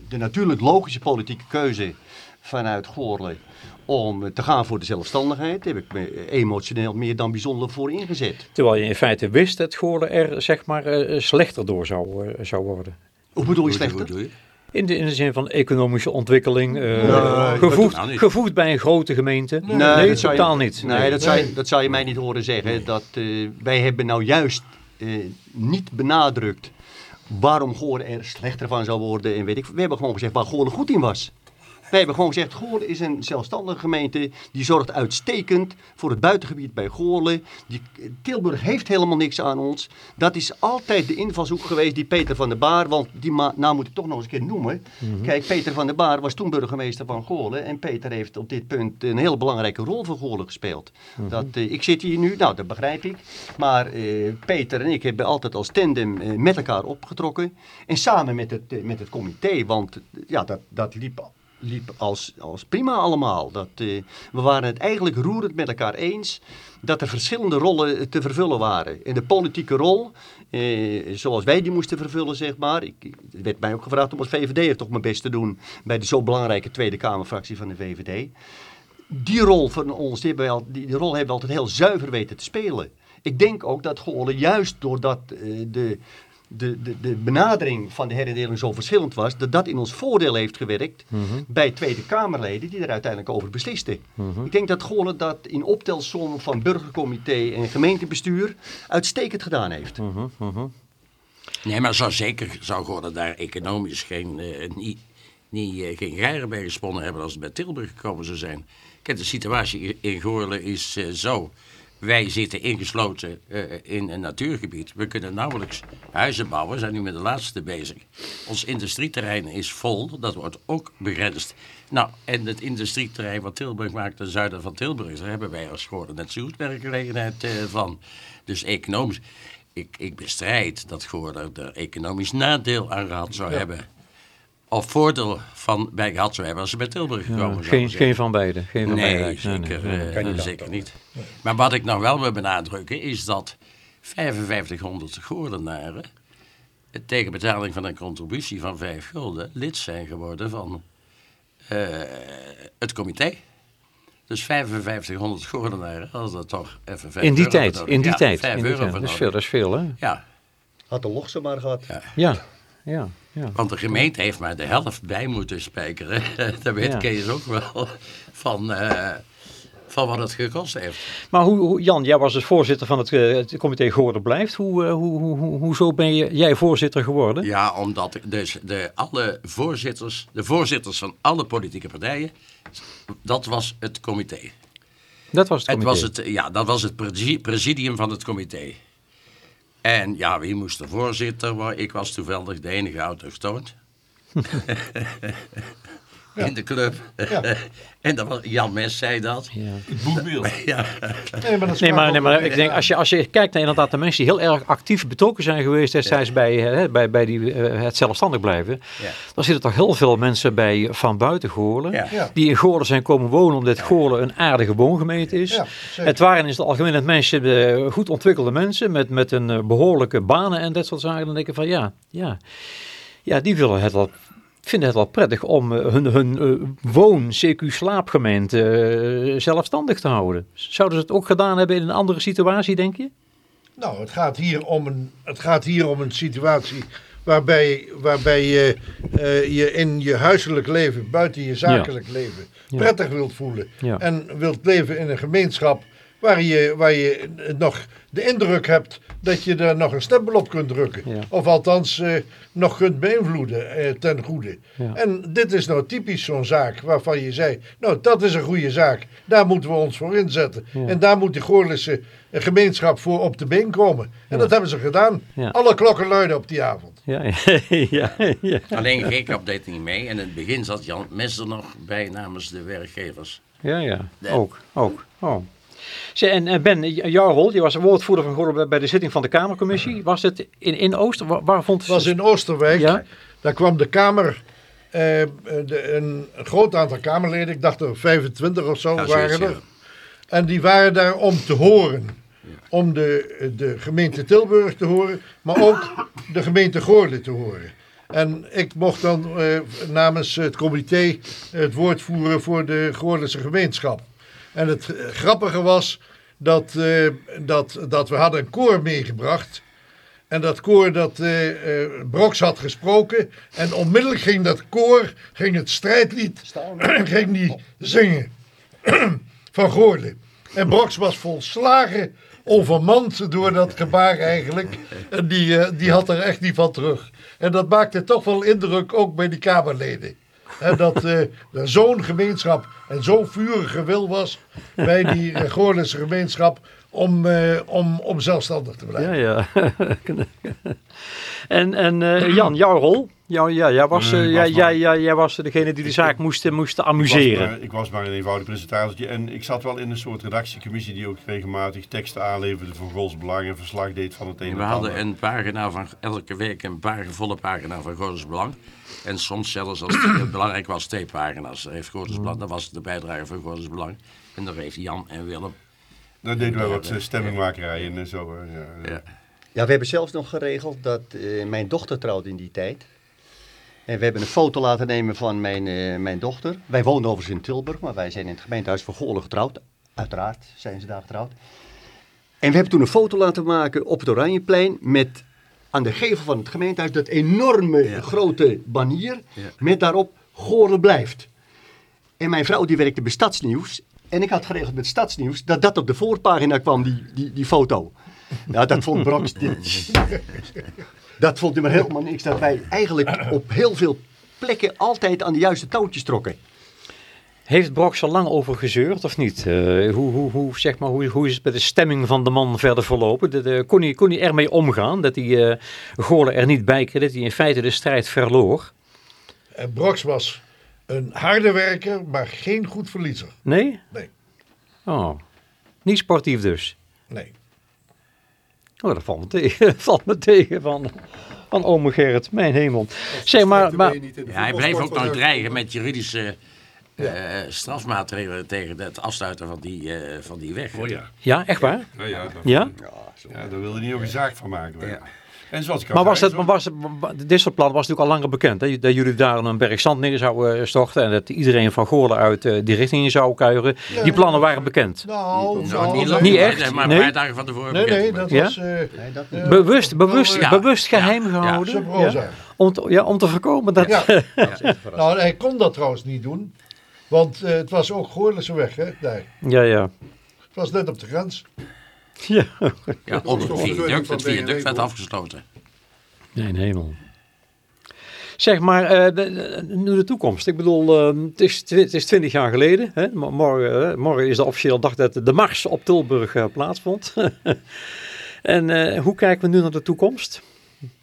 de natuurlijk logische politieke keuze vanuit Goorle om te gaan voor de zelfstandigheid. Daar heb ik me emotioneel meer dan bijzonder voor ingezet. Terwijl je in feite wist dat Goorlen er zeg maar eh, slechter door zou, zou worden. Hoe bedoel je slechter? hoe? In de, in de zin van economische ontwikkeling, eh, dat gevoegd, nou gevoegd bij een grote gemeente. Nee, dat zou je- totaal niet. Nee, Dat, zou je, dat zou je mij niet horen zeggen. Dat, eh, wij hebben nou juist eh, niet benadrukt waarom Goorlen er slechter van zou worden. En weet ik, we hebben gewoon gezegd waar Goorlen goed in was. Wij hebben gewoon gezegd, Goorlen is een zelfstandige gemeente. Die zorgt uitstekend voor het buitengebied bij Goorlen. Die, Tilburg heeft helemaal niks aan ons. Dat is altijd de invalshoek geweest die Peter van der Baar, want die naam moet ik toch nog eens een keer noemen. Kijk, Peter van der Baar was toen burgemeester van Goorlen. En Peter heeft op dit punt een heel belangrijke rol voor Goorlen gespeeld. dat, eh, ik zit hier nu, nou dat begrijp ik. Maar eh, Peter en ik hebben altijd als tandem eh, met elkaar opgetrokken. En samen met het, met het comité, want ja, dat, dat liep liep als, als prima allemaal. Dat, eh, we waren het eigenlijk roerend met elkaar eens dat er verschillende rollen eh, te vervullen waren. En de politieke rol, eh, zoals wij die moesten vervullen, zeg maar. Ik, er werd mij ook gevraagd om als VVD'er toch mijn best te doen bij de zo belangrijke Tweede Kamerfractie van de VVD. Die rol van ons, die, hebben we al, die, die rol hebben we altijd heel zuiver weten te spelen. Ik denk ook dat Goorlen juist doordat de, de, de, de benadering van de herindeling zo verschillend was, dat dat in ons voordeel heeft gewerkt bij Tweede Kamerleden die er uiteindelijk over beslisten. Ik denk dat Goorlen dat in optelsom van burgercomité en gemeentebestuur uitstekend gedaan heeft. Nee, maar zou zeker zou Gordon daar economisch geen, niet, niet, eh, geen geiren bij gesponnen hebben als het bij Tilburg gekomen zou zijn. Kijk, de situatie in Goorlen is eh, zo. Wij zitten ingesloten eh, in een natuurgebied. We kunnen nauwelijks huizen bouwen. We zijn nu met de laatste bezig. Ons industrieterrein is vol. Dat wordt ook begrensd. Nou, en het industrieterrein wat Tilburg maakt ten zuiden van Tilburg... daar hebben wij als Goorlen net zo'n werkgelegenheid eh, van. Dus economisch... Ik, ik bestrijd dat Goorlen er economisch nadeel aan gehad zou hebben. Of voordeel van bij gehad zou hebben als ze bij Tilburg gekomen Geen, zijn. geen van beide. Geen van Nee, beide. zeker, nee. eh, niet zeker niet. Maar wat ik nog wel wil benadrukken is dat 5500 Goorlenaren eh, tegen betaling van een contributie van 5 gulden lid zijn geworden van eh, het comité. Dus 5500 Goorlenaren, als dat toch even 5 In die euro tijd, nodig. in die Ja, tijd. 5 in die euro tijd. Dat is veel, dat is veel hè? Ja, Had de Logse maar gehad. Ja, ja, ja. want de gemeente heeft maar de helft bij moeten spijkeren. dat weet. Kees ook wel van, eh, van wat het gekost heeft. Maar hoe, hoe, Jan, jij was dus voorzitter van het, eh, het comité Goorden Blijft. Hoe, eh, hoe, hoe, hoe, hoezo ben je, jij voorzitter geworden? Ja, omdat dus de, alle voorzitters, de voorzitters van alle politieke partijen, dat was het comité. Dat was het Het comité. was het, ja, dat was het presi- presidium van het comité. En ja, wie moest de voorzitter? Ik was toevallig de enige autochtoon. In de club. en dat was, Jan Mes zei dat. Ja. Het boekbeeld. Ja. Nee, maar, dat Nee, maar, nee, maar ik denk, als je, als je kijkt naar inderdaad de mensen die heel erg actief betrokken zijn geweest destijds bij, hè, bij, bij die, eh, het zelfstandig blijven, Ja. dan zitten toch heel veel mensen bij van buiten Goorlen, die in Goorlen zijn komen wonen omdat Goorlen een aardige woongemeente is. Het waren in het algemeen het mensen, eh, goed ontwikkelde mensen met, met een eh, behoorlijke banen en dat soort zaken. Dan denk ik van ja, ja, ja die willen het wel vinden het wel prettig om eh, hun, hun eh, woon, CQ slaapgemeente eh, zelfstandig te houden. Zouden ze het ook gedaan hebben in een andere situatie, denk je? Nou, het gaat hier om een, het gaat hier om een situatie waarbij, waarbij je je in je huiselijk leven, buiten je zakelijk leven, Ja. prettig wilt voelen. Ja. En wilt leven in een gemeenschap waar je, waar je nog de indruk hebt dat je daar nog een stempel op kunt drukken. Ja. Of althans eh, nog kunt beïnvloeden eh, ten goede. Ja. En dit is nou typisch zo'n zaak waarvan je zei, nou dat is een goede zaak. Daar moeten we ons voor inzetten. Ja. En daar moet de Goorlense eh, gemeenschap voor op de been komen. En dat hebben ze gedaan. Ja. Alle klokken luiden op die avond. Ja, ja, ja. Alleen Geekap deed niet mee. En in het begin zat Jan Mes er nog bij namens de werkgevers. Ja, ja. Ook, ook. Oh. En eh, Ben, j- jouw rol, je was woordvoerder van Goorlen bij- de zitting van de Kamercommissie. Was het in, in Oost? Waar, waar vond Het was in Oosterwijk. Ja. Daar kwam de Kamer, eh, de, een, een groot aantal Kamerleden, ik dacht er 25 of zo Ja, zoiets, waren er. ja. En die waren daar om te horen. Om de, de gemeente Tilburg te horen, maar ook de gemeente Goorlen te horen. En ik mocht dan eh, namens het comité het woord voeren voor de Goorlense gemeenschap. En het eh, grappige was dat, eh, dat, dat we hadden een koor meegebracht. En dat koor dat eh eh, Broks had gesproken. En onmiddellijk ging dat koor, ging het strijdlied, ging die zingen. van Goorlen. En Broks was volslagen overmand door dat gebaar eigenlijk. En die, die had er echt niet van terug. En dat maakte toch wel indruk ook bij die Kamerleden. Dat eh, er zo'n gemeenschap en zo'n vurige wil was bij die uh, Goorlense gemeenschap om, eh, om, om zelfstandig te blijven. Ja, ja. en en eh, Jan, jouw rol? Jou, ja, jij, was, eh, jij, jij, jij, jij was degene die de zaak moest, moest Ik was, amuseren. maar, ik was maar een eenvoudig presentatortje en ik zat wel in een soort redactiecommissie die ook regelmatig teksten aanleverde voor Gols Belang en verslag deed van het een en We hadden een pagina van elke week een paar volle pagina van Godes Belang. En soms zelfs als het belangrijk was, twee pagina's. Heeft Belang, dat was de bijdrage van Belang. En daar heeft Jan en Willem. Daar deden we wat stemmingmakerij en zo. Ja. Ja. Ja, we hebben zelfs nog geregeld dat eh, mijn dochter trouwde in die tijd. En we hebben een foto laten nemen van mijn, eh, mijn dochter. Wij woonden overigens in Tilburg, maar wij zijn in het gemeentehuis van Goorlen getrouwd. Uiteraard zijn ze daar getrouwd. En we hebben toen een foto laten maken op het Oranjeplein met aan de gevel van het gemeentehuis dat enorme Ja. grote banier Ja. met daarop Goorlen blijft. En mijn vrouw die werkte bij Stadsnieuws. En ik had geregeld met Stadsnieuws dat dat op de voorpagina kwam, die, die, die foto. Ja, dat vond Brox. dit- dat vond hij maar helemaal niks. Dat wij eigenlijk op heel veel plekken altijd aan de juiste touwtjes trokken. Heeft Brock zo lang over gezeurd of niet? Eh, hoe, hoe, hoe, zeg maar, hoe, hoe is het met de stemming van de man verder verlopen? De, de- kon, hij, kon hij ermee omgaan dat hij eh Goorlen er niet bij kreeg, dat hij in feite de strijd verloor? En Brox was een harde werker, maar geen goed verliezer. Nee? Nee. Oh, niet sportief dus. Nee. Oh, dat valt me tegen, valt me tegen van, van ome Gerrit, mijn hemel. Zeg maar, maar Ja, hij bleef ook nog dreigen met juridische eh, strafmaatregelen tegen het afsluiten van die, eh, van die weg. Oh ja. ja, echt waar? Ja, ja, dat, Ja? ja, daar wilde hij niet ook een zaak van maken. Ja. En zoals ik al Maar was het, maar was het, dit soort plan was natuurlijk al langer bekend. Hè? Dat jullie daar een berg zand neer zouden eh, storten en dat iedereen van Goorlen uit eh, die richting in zou kuieren. Die plannen waren bekend. Nou, Nou, nou, niet, nee. Niet echt? nee, maar een paar dagen van tevoren. Nee, dat was eh Nee, dat eh, Bewust, bewust, Ja. bewust geheim Ja. gehouden. Om, te, ja, om te voorkomen dat... Ja. Nou, hij kon dat trouwens niet doen. Want eh, het was ook Goorlense weg, hè? Daar. Ja, ja. Het was net op de grens. ja. Ja, onder het viaduct, het viaduct werd afgesloten. Nee, hemel. Zeg maar, eh, nu de toekomst. Ik bedoel, eh, het, is, tw- het is 20 jaar geleden. Hè? Morgen, eh, morgen is de officiële dag dat de mars op Tilburg eh, plaatsvond. en eh, hoe kijken we nu naar de toekomst?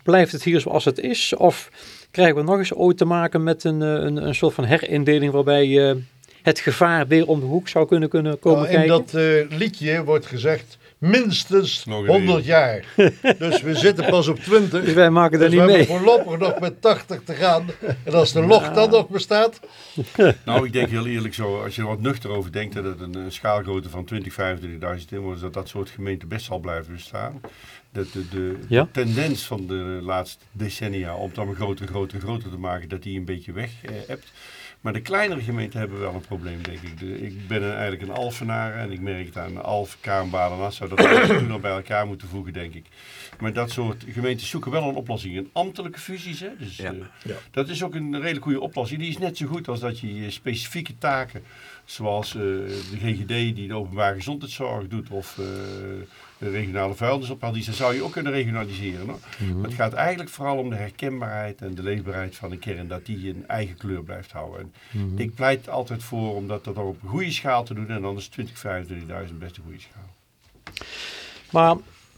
Blijft het hier zoals het is? Of krijgen we nog eens ooit te maken met een, een, een soort van herindeling waarbij eh, het gevaar weer om de hoek zou kunnen, kunnen komen Nou, in kijken? dat eh, liedje wordt gezegd minstens Nog een 100 jaar. dus we zitten pas op 20. Dus wij maken Dus er we niet hebben mee. voorlopig nog met 80 te gaan. En als de locht dan nog bestaat. Nou, ik denk heel eerlijk zo, als je er wat nuchter over denkt dat het een, eh, schaalgrootte van 20, 25.000 inwoners, dat dat soort gemeenten best zal blijven bestaan. Dat de, de, Ja. de tendens van de laatste decennia om het allemaal groter, groter, groter te maken, dat die een beetje weg eh, hebt. Maar de kleinere gemeenten hebben wel een probleem, denk ik. De, ik ben een- eigenlijk een Alphenaar en ik merk het aan Alf, Kaambalen, Nassau, dat we dat toen al bij elkaar moeten voegen, denk ik. Maar dat soort gemeentes zoeken wel een oplossing. Een ambtelijke fusies, hè? Dus, Ja. eh, dat is ook een redelijk goede oplossing. Die is net zo goed als dat je je specifieke taken, zoals eh, de GGD die de openbare gezondheidszorg doet, of eh, de regionale vuilnisophaal, die zou je ook kunnen regionaliseren. Hoor. Maar het gaat eigenlijk vooral om de herkenbaarheid en de leefbaarheid van een kern, dat die een eigen kleur blijft houden. En Ik pleit altijd voor om dat, dat op een goede schaal te doen en dan is 20, 25.000 best een goede schaal. Maar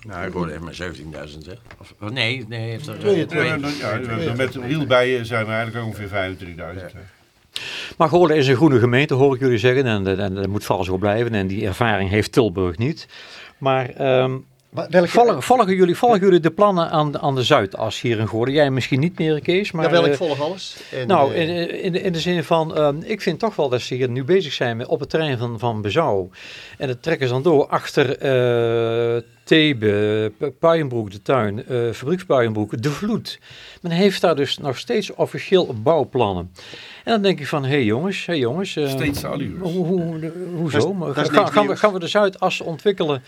Nou, ik hoorde echt maar 17.000, hè? Of, oh, nee, nee, heeft er... Twee- twee- met een wiel bij je zijn er eigenlijk ongeveer 25.000. hè. Maar Goorlen is een groene gemeente, hoor ik jullie zeggen. En, en, dat moet vooral zo blijven. En die ervaring heeft Tilburg niet. Maar ehm, welke, volgen, volgen, jullie, volgen jullie de plannen aan, de- aan de Zuidas hier in Goorlen? Jij misschien niet meer, Kees. Maar, ja, wel, ik eh, volg alles. En, nou, eh, in, in, de- in de zin van, ehm, ik vind toch wel dat ze hier nu bezig zijn met, op het terrein van, van Bezouw. En dat trekken ze dan door achter eh Thebe, P- Puijenbroek, de tuin, eh fabriekspuijenbroek, de vloed. Men heeft daar dus nog steeds officieel bouwplannen. En dan denk ik van, hé hey jongens, hey jongens. eh, Steeds allures. de- hoezo? Dat is- Maar dat is ga- niks gaan, we, gaan we de Zuidas ontwikkelen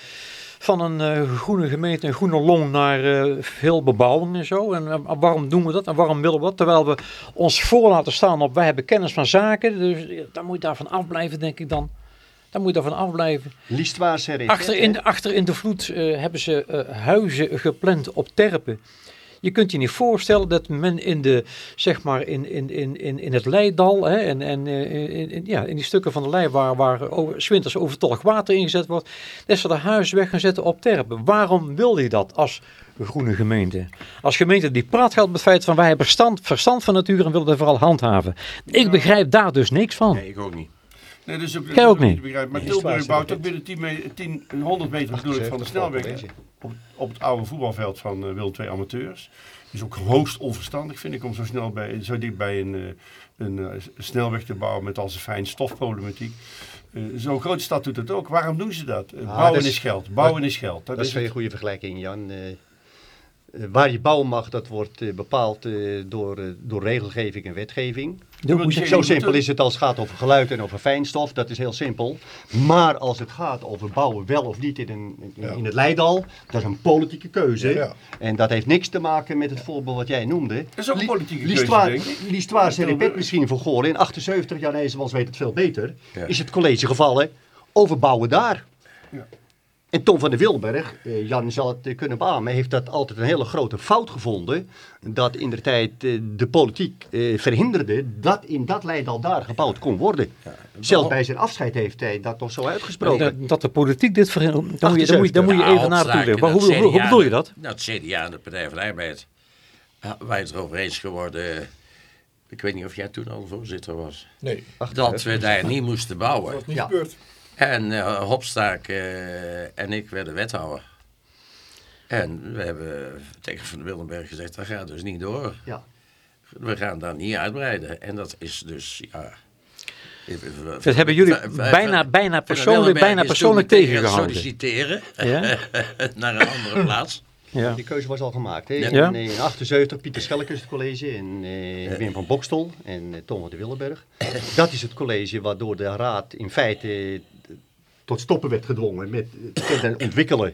van een eh, groene gemeente, een groene long naar eh, veel bebouwing en zo? En eh, waarom doen we dat en waarom willen we dat? Terwijl we ons voor laten staan op wij hebben kennis van zaken. Dus dan moet je daarvan afblijven, denk ik dan. Dan moet je daarvan afblijven. Liestwaarse rit, Achter in, de, achter in de vloed hebben ze huizen gepland op terpen. Je kunt je niet voorstellen dat men in, de, zeg maar in, in, in, in, in het Leidal hè, en, en eh, in, in- ja, in die stukken van de Lei waar, waar over, 's winters overtollig water ingezet wordt, dat ze de huizen weg gaan zetten op terpen. Waarom wil je dat als groene gemeente? Als gemeente die praat gaat met het feit van wij hebben verstand, verstand van natuur en willen er vooral handhaven. Ik begrijp daar dus niks van. Nee, ik ook niet. Nee, dus ook, Jij ook niet? Maar Nee, Tilburg bouwt ook binnen 10, me- 10 100 meter bedoel ik, van de snelweg op, op het oude voetbalveld van uh, Willem II Amateurs. is ook hoogst onverstandig, vind ik, om zo snel bij, zo dicht bij een, eh, een, eh, snelweg te bouwen met al zijn fijn stofproblematiek. Zo'n grote stad doet het ook. Waarom doen ze dat? Ah, bouwen dat is, is- geld. Bouwen is geld. Dat, Dat is is een goede vergelijking, Jan. Eh, waar je bouwen mag, dat wordt eh, bepaald eh, door, door regelgeving en wetgeving. Zo simpel is het als het gaat over geluid en over fijnstof. Dat is heel simpel. Maar als het gaat over bouwen wel of niet in, een, in, in het Leidal, dat is een politieke keuze. Ja. En dat heeft niks te maken met het voorbeeld wat jij noemde. Dat is ook een politieke keuze, L'histoire- ik. L'histoire se répète misschien voor Goorlen. In 78, Jan IJzermans weet het veel beter, Ja. is het college gevallen over bouwen daar. Ja. En Tom van der Wilberg, eh, Jan zal het eh, kunnen beamen, heeft dat altijd een hele grote fout gevonden. Dat in de tijd eh, de politiek eh, verhinderde dat in dat Leidal daar gebouwd kon worden. Zelfs bij zijn afscheid heeft hij dat nog zo uitgesproken. Dat, dat de politiek dit verhindert, dan moet je, dan moet je, dan moet je Nou, even naar. Maar hoe, hoe, hoe CDA bedoel je dat? Nou, het CDA en de Partij van de Arbeid. Wij het erover eens geworden. Ik weet niet of jij toen al voorzitter was. Nee. Dat we daar niet moesten bouwen. Dat is niet Ja. En eh Hopstaak eh, en ik werden wethouder. En we hebben tegen Van Wildenberg gezegd, dat gaat dus niet door. Ja. We gaan daar niet uitbreiden. En dat is dus, ja... Dat hebben jullie bijna, bijna persoonlijk, bijna persoonlijk tegengehouden. solliciteren Ja? naar een andere plaats. Ja. Die keuze was al gemaakt. Hè? Ja. In, eh, in 78 Pieter Schellekes het college en eh, Wim van Bokstel en eh, Tom van de Willenberg. Dat is het college waardoor de raad in feite eh, tot stoppen werd gedwongen met het ontwikkelen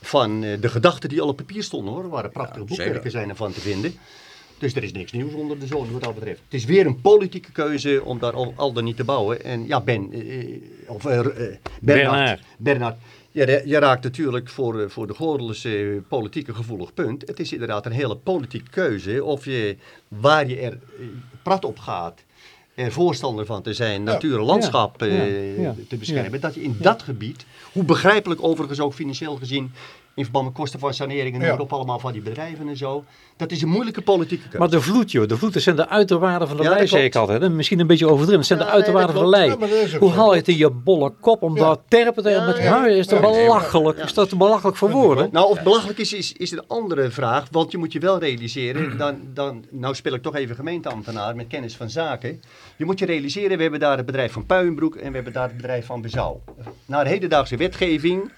van eh, de gedachten die al op papier stonden hoor. Er waren prachtige Ja, boekwerken zijn ervan te vinden. Dus er is niks nieuws onder de zon wat dat betreft. Het is weer een politieke keuze om daar al, al dan niet te bouwen. En ja, Ben, eh, of eh, eh, Bernard, Bernard. Bernard, Je, je raakt natuurlijk voor, voor de Gordelers eh, politiek een gevoelig punt. Het is inderdaad een hele politieke keuze of je, waar je er prat op gaat, voorstander van te zijn, natuur en landschap eh, te beschermen. Dat je in dat gebied, hoe begrijpelijk overigens ook financieel gezien, in verband met kosten van sanering en noem Ja. op allemaal van die bedrijven en zo. Dat is een moeilijke politieke keuze. Maar de vloed, joh, de vloed, dat zijn de uiterwaarden van de Ja, lei, dat zeg ik altijd. hè. Misschien een beetje overdreven, het zijn Ja, de uiterwaarden dat van de lei. Ja, dat Hoe haal je het in je bolle kop om Ja. daar terpen te Ja, met ja. huilen? Is toch Ja, belachelijk? Is dat belachelijk voor woorden? Nou, of het belachelijk is, is, is een andere vraag. Want je moet je wel realiseren, dan, dan, nou speel ik toch even gemeenteambtenaar met kennis van zaken. Je moet je realiseren, we hebben daar het bedrijf van Puienbroek en we hebben daar het bedrijf van Bezouw. Naar hedendaagse wetgeving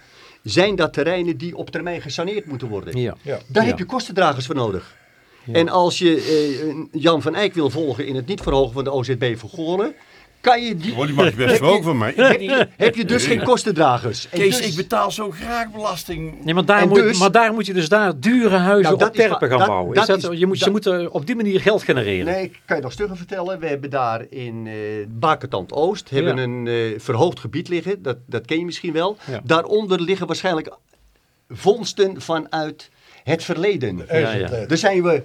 zijn dat terreinen die op termijn gesaneerd moeten worden. Ja. Ja. Daar Ja. heb je kostendragers voor nodig. En als je eh, Jan van Eyck wil volgen in het niet verhogen van de OZB voor Goorlen, kan je die, Oh, die mag je best wel ook van mij. heb, je, heb je dus geen kostendragers. En Kees, dus- ik betaal zo graag belasting. Nee, maar, daar En moet, dus- maar daar moet je dus daar dure huizen Nou, op terpen gaan dat- bouwen. dat is dat, is- je moet, ze moeten op die manier geld genereren. Nee, ik kan je nog stugger vertellen. We hebben daar in eh Bakertand Oost hebben Ja. een eh, verhoogd gebied liggen. Dat, dat ken je misschien wel. Ja. Daaronder liggen waarschijnlijk vondsten vanuit het verleden. Ja, ja. Daar zijn we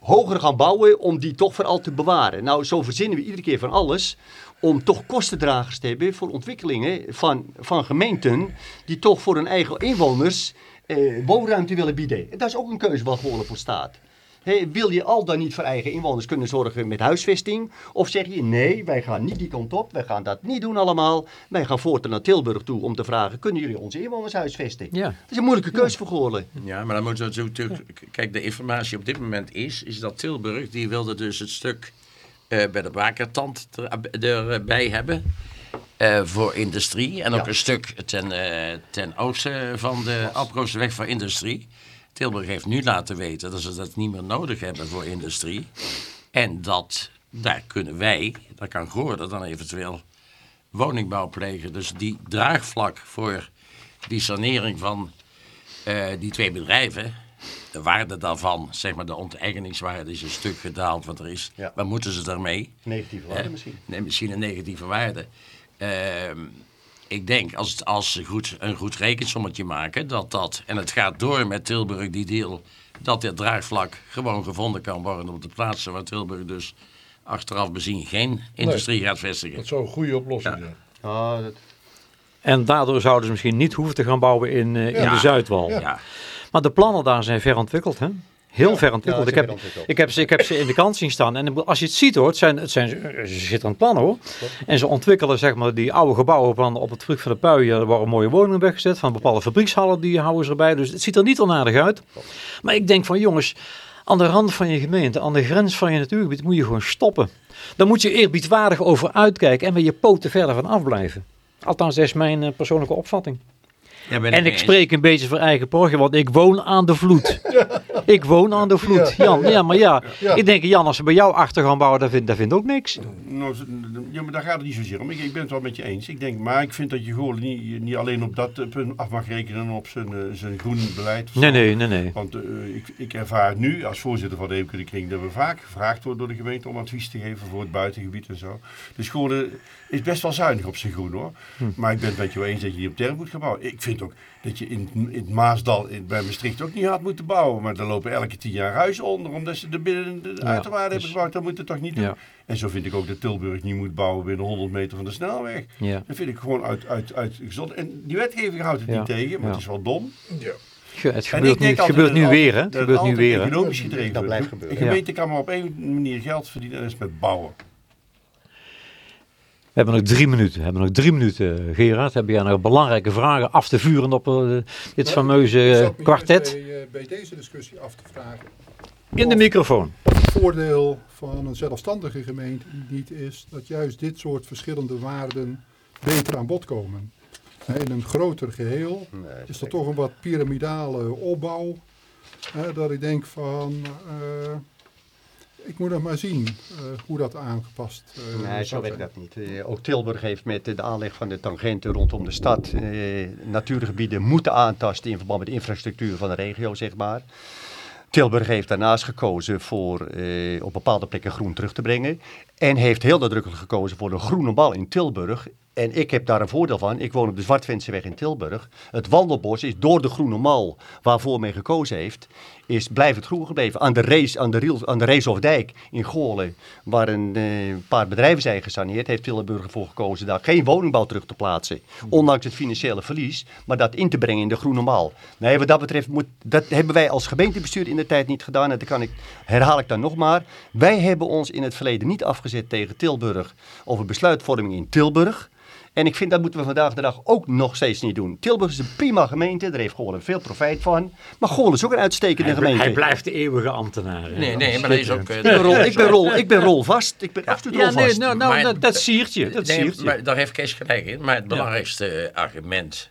hoger gaan bouwen om die toch vooral te bewaren. Nou, zo verzinnen we iedere keer van alles om toch kostendragers te hebben voor ontwikkelingen van, van gemeenten die toch voor hun eigen inwoners eh, woonruimte willen bieden. En dat is ook een keuze waar Goorlen voor staat. Hé, wil je al dan niet voor eigen inwoners kunnen zorgen met huisvesting? Of zeg je nee, wij gaan niet die kant op, wij gaan dat niet doen allemaal. Wij gaan voortaan naar Tilburg toe om te vragen, kunnen jullie onze inwoners huisvesten? Ja. Dat is een moeilijke keuze voor Goorlen. Ja, maar dan moeten we natuurlijk... Kijk, de informatie op dit moment is, is dat Tilburg, die wilde dus het stuk bij de Bakertand er- erbij hebben. eh, voor industrie. En ook Ja. een stuk ten, eh, ten oosten van de Alproostweg voor industrie. Tilburg heeft nu laten weten dat ze dat niet meer nodig hebben voor industrie. En dat, daar kunnen wij, daar kan Goorden dan eventueel woningbouw plegen. Dus die draagvlak voor die sanering van eh, die twee bedrijven, de waarde daarvan, zeg maar de onteigeningswaarde is een stuk gedaald, want er is, Ja. waar moeten ze daarmee? Negatieve waarde misschien. Nee, misschien een negatieve waarde. Ehm, ik denk, als, als ze goed, een goed rekensommetje maken, dat dat, en het gaat door met Tilburg, die deal, dat dit draagvlak gewoon gevonden kan worden op de plaatsen waar Tilburg dus achteraf bezien geen industrie gaat vestigen. Dat zou een goede oplossing Ja. zijn. Ah, dat, En daardoor zouden ze misschien niet hoeven te gaan bouwen in, eh, in Ja. de Zuidwal. Ja. Maar de plannen daar zijn ver ontwikkeld, hè? Heel ver ontwikkeld. Ja, ik, ze heb, ontwikkeld. ik, heb ze, ik heb ze in de kant zien staan. En als je het ziet hoor, het zijn, het zijn schitterend plannen hoor. En ze ontwikkelen zeg maar die oude gebouwen op het terug van de puien. Er worden mooie woningen weggezet. Van bepaalde fabriekshallen die houden ze erbij. Dus het ziet er niet onaardig uit. Maar ik denk van jongens, aan de rand van je gemeente, aan de grens van je natuurgebied moet je gewoon stoppen. Dan moet je eerbiedwaardig over uitkijken en met je poten verder van afblijven. Althans, dat is mijn eh, persoonlijke opvatting. Ja, ben En ik eens. spreek een beetje voor eigen porge, want ik woon aan de vloed. Ik woon aan de vloed. Ja, Jan, ja, maar ja. Ja. Ik denk, Jan, als ze bij jou achter gaan bouwen, dat vindt, dat vindt ook niks. Nou, ja, maar daar gaat het niet zozeer om. Ik, ik ben het wel met je eens. Ik denk, maar ik vind dat je gewoon niet, niet alleen op dat eh, punt af mag rekenen op zijn, eh, zijn groen beleid. Nee, nee, nee, nee. Want eh, ik, ik ervaar nu als voorzitter van de Eemkundekring dat we vaak gevraagd worden door de gemeente om advies te geven voor het buitengebied en zo. Dus Goorden is best wel zuinig op zijn groen hoor. Hm. Maar ik ben het met je eens dat je niet op terp moet gaan bouwen. Ik vind ook dat je in, in het Maasdal in, bij Maastricht ook niet had moeten bouwen. Maar daar lopen elke tien jaar huizen onder omdat ze er binnen de uiterwaarden dus- hebben gebouwd. Dat moet het toch niet doen? Ja. En zo vind ik ook dat Tilburg niet moet bouwen binnen 100 meter van de snelweg. Ja. Dat vind ik gewoon uit, uit, uit gezond. En die wetgeving houdt het Ja. niet tegen, maar Ja. het is wel dom. Ja. Het En gebeurt nu, het gebeurt weer, hè? Het dat gebeurt nu weer, economisch gedreven Dat blijft gebeuren. De gemeente kan maar op één manier geld verdienen en dat is met bouwen. We hebben nog drie minuten. We hebben nog drie minuten, Gerard. Heb jij nog belangrijke vragen af te vuren op eh, dit fameuze eh, kwartet? Bij, eh, bij deze discussie af te vragen. In de microfoon. Het voordeel van een zelfstandige gemeente niet is dat juist dit soort verschillende waarden beter aan bod komen. Hè, In een groter geheel is er toch een wat piramidale opbouw. hè, dat ik denk van, eh, ik moet nog maar zien eh, hoe dat aangepast eh Nee, zo werkt dat niet. Eh, ook Tilburg heeft met de aanleg van de tangenten rondom de stad natuurgebieden moeten aantasten in verband met de infrastructuur van de regio, zeg maar. Tilburg heeft daarnaast gekozen voor eh, op bepaalde plekken groen terug te brengen. En heeft heel nadrukkelijk gekozen voor een groene bal in Tilburg. En ik heb daar een voordeel van. Ik woon op de Zwartventseweg in Tilburg. Het wandelbos is door de Groene Mal, waarvoor men gekozen heeft, is blijvend groen gebleven. Aan de, race, aan de, Riel- aan de Reeshofdijk in Goorlen, waar een eh, paar bedrijven zijn gesaneerd, heeft Tilburg ervoor gekozen daar geen woningbouw terug te plaatsen. Ondanks het financiële verlies, maar dat in te brengen in de Groene Mal. Nee, wat dat betreft, moet, dat hebben wij als gemeentebestuur in de tijd niet gedaan. En dat kan ik, herhaal ik dan nog maar. Wij hebben ons in het verleden niet afgezet tegen Tilburg over besluitvorming in Tilburg. En ik vind dat moeten we vandaag de dag ook nog steeds niet doen. Tilburg is een prima gemeente, daar heeft Goorlen veel profijt van. Maar Goorlen is ook een uitstekende Hij, gemeente. hij blijft de eeuwige ambtenaar. hè. Nee, nee, maar dat is ook... eh, ik, ben rol, ik, ben rol, ik ben rolvast. Ik ben absoluut Ja, rolvast. nee, nou, nou Maar- dat, dat siert je. Dat nee, siert je. maar daar heeft Kees gelijk in. Maar het belangrijkste eh, argument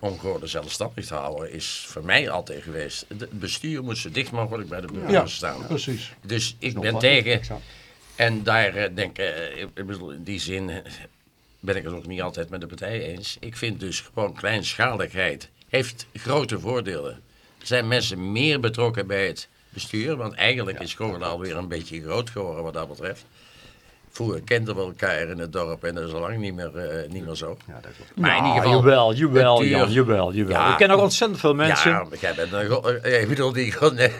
om Goorlen zelfstandig te houden is voor mij altijd geweest. Het bestuur moet zo dicht mogelijk bij de burgers Ja, staan. precies. Dus ik ben tegen. exact. En daar eh, denk ik, ik ik bedoel, in die zin ben ik het ook niet altijd met de partij eens. Ik vind dus gewoon kleinschaligheid heeft grote voordelen. Er zijn mensen meer betrokken bij het bestuur, want eigenlijk is Goorlen alweer een beetje groot geworden wat dat betreft. Vroeger kenden we elkaar in het dorp en dat is al lang niet meer, eh, niet meer zo. maar in ieder geval... jawel, jawel, Jan, jawel, jawel. Ja. ik ken ook ontzettend veel mensen. Ja, maar jij bent een... eh, Ik bedoel, die nee,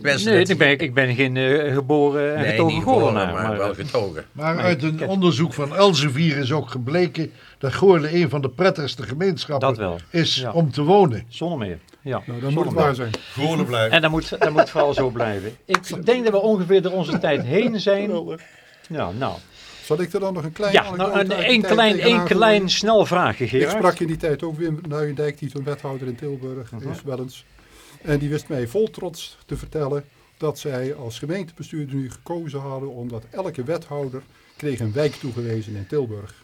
mensen... nee, dat- ik ben, ik ben geen eh, geboren en nee, getogen geboren, maar, Maar, wel getogen. Maar uit een onderzoek van Elsevier is ook gebleken dat Goorlen een van de prettigste gemeenschappen Dat is Ja. om te wonen. zonder meer. Ja. Nou, dan moet het waar zijn. Blijven. En dat moet, dat moet vooral zo blijven. Ik denk dat we ongeveer door onze tijd heen zijn. Ja, nou. Zal ik er dan nog een klein Ja, nou, een, één klein, één klein snel vraagje, Ik Gerard. sprak in die tijd ook Wim Nuijendijk, die toen wethouder in Tilburg Mhm. is wel eens. En die wist mij vol trots te vertellen dat zij als gemeentebestuurder nu gekozen hadden omdat elke wethouder kreeg een wijk toegewezen in Tilburg.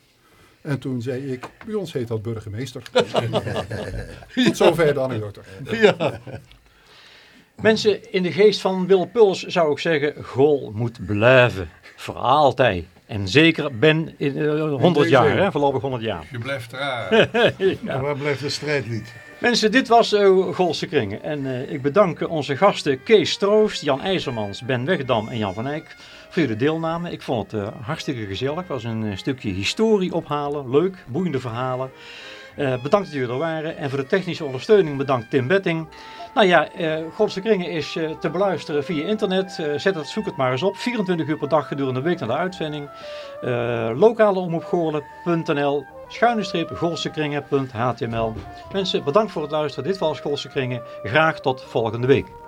En toen zei ik, bij ons heet dat burgemeester. Tot zover de anekdote. Ja. Mensen, in de geest van Wil Puls zou ik zeggen, Gol moet blijven. Voor altijd. En zeker Ben in eh, 100 deze jaar, hè, voorlopig 100 jaar. Je blijft eraan. Maar waar blijft het strijdlied? Mensen, dit was uh, Golse Kringen. En eh, ik bedank onze gasten Kees Troost, Jan IJzermans, Ben Wegdam en Jan van Eyck voor jullie deelname. Ik vond het eh, hartstikke gezellig. Het was een stukje historie ophalen. Leuk, boeiende verhalen. Eh, bedankt dat jullie er waren. En voor de technische ondersteuning bedankt Tim Betting. Nou ja, eh Godse Kringen is eh, te beluisteren via internet. Eh, zet het, zoek het maar eens op. 24 uur per dag gedurende de week naar de uitzending. Lokaleomroepgoorlen.nl schuine streep Mensen, bedankt voor het luisteren. Dit was Golse Kringen. Graag tot volgende week.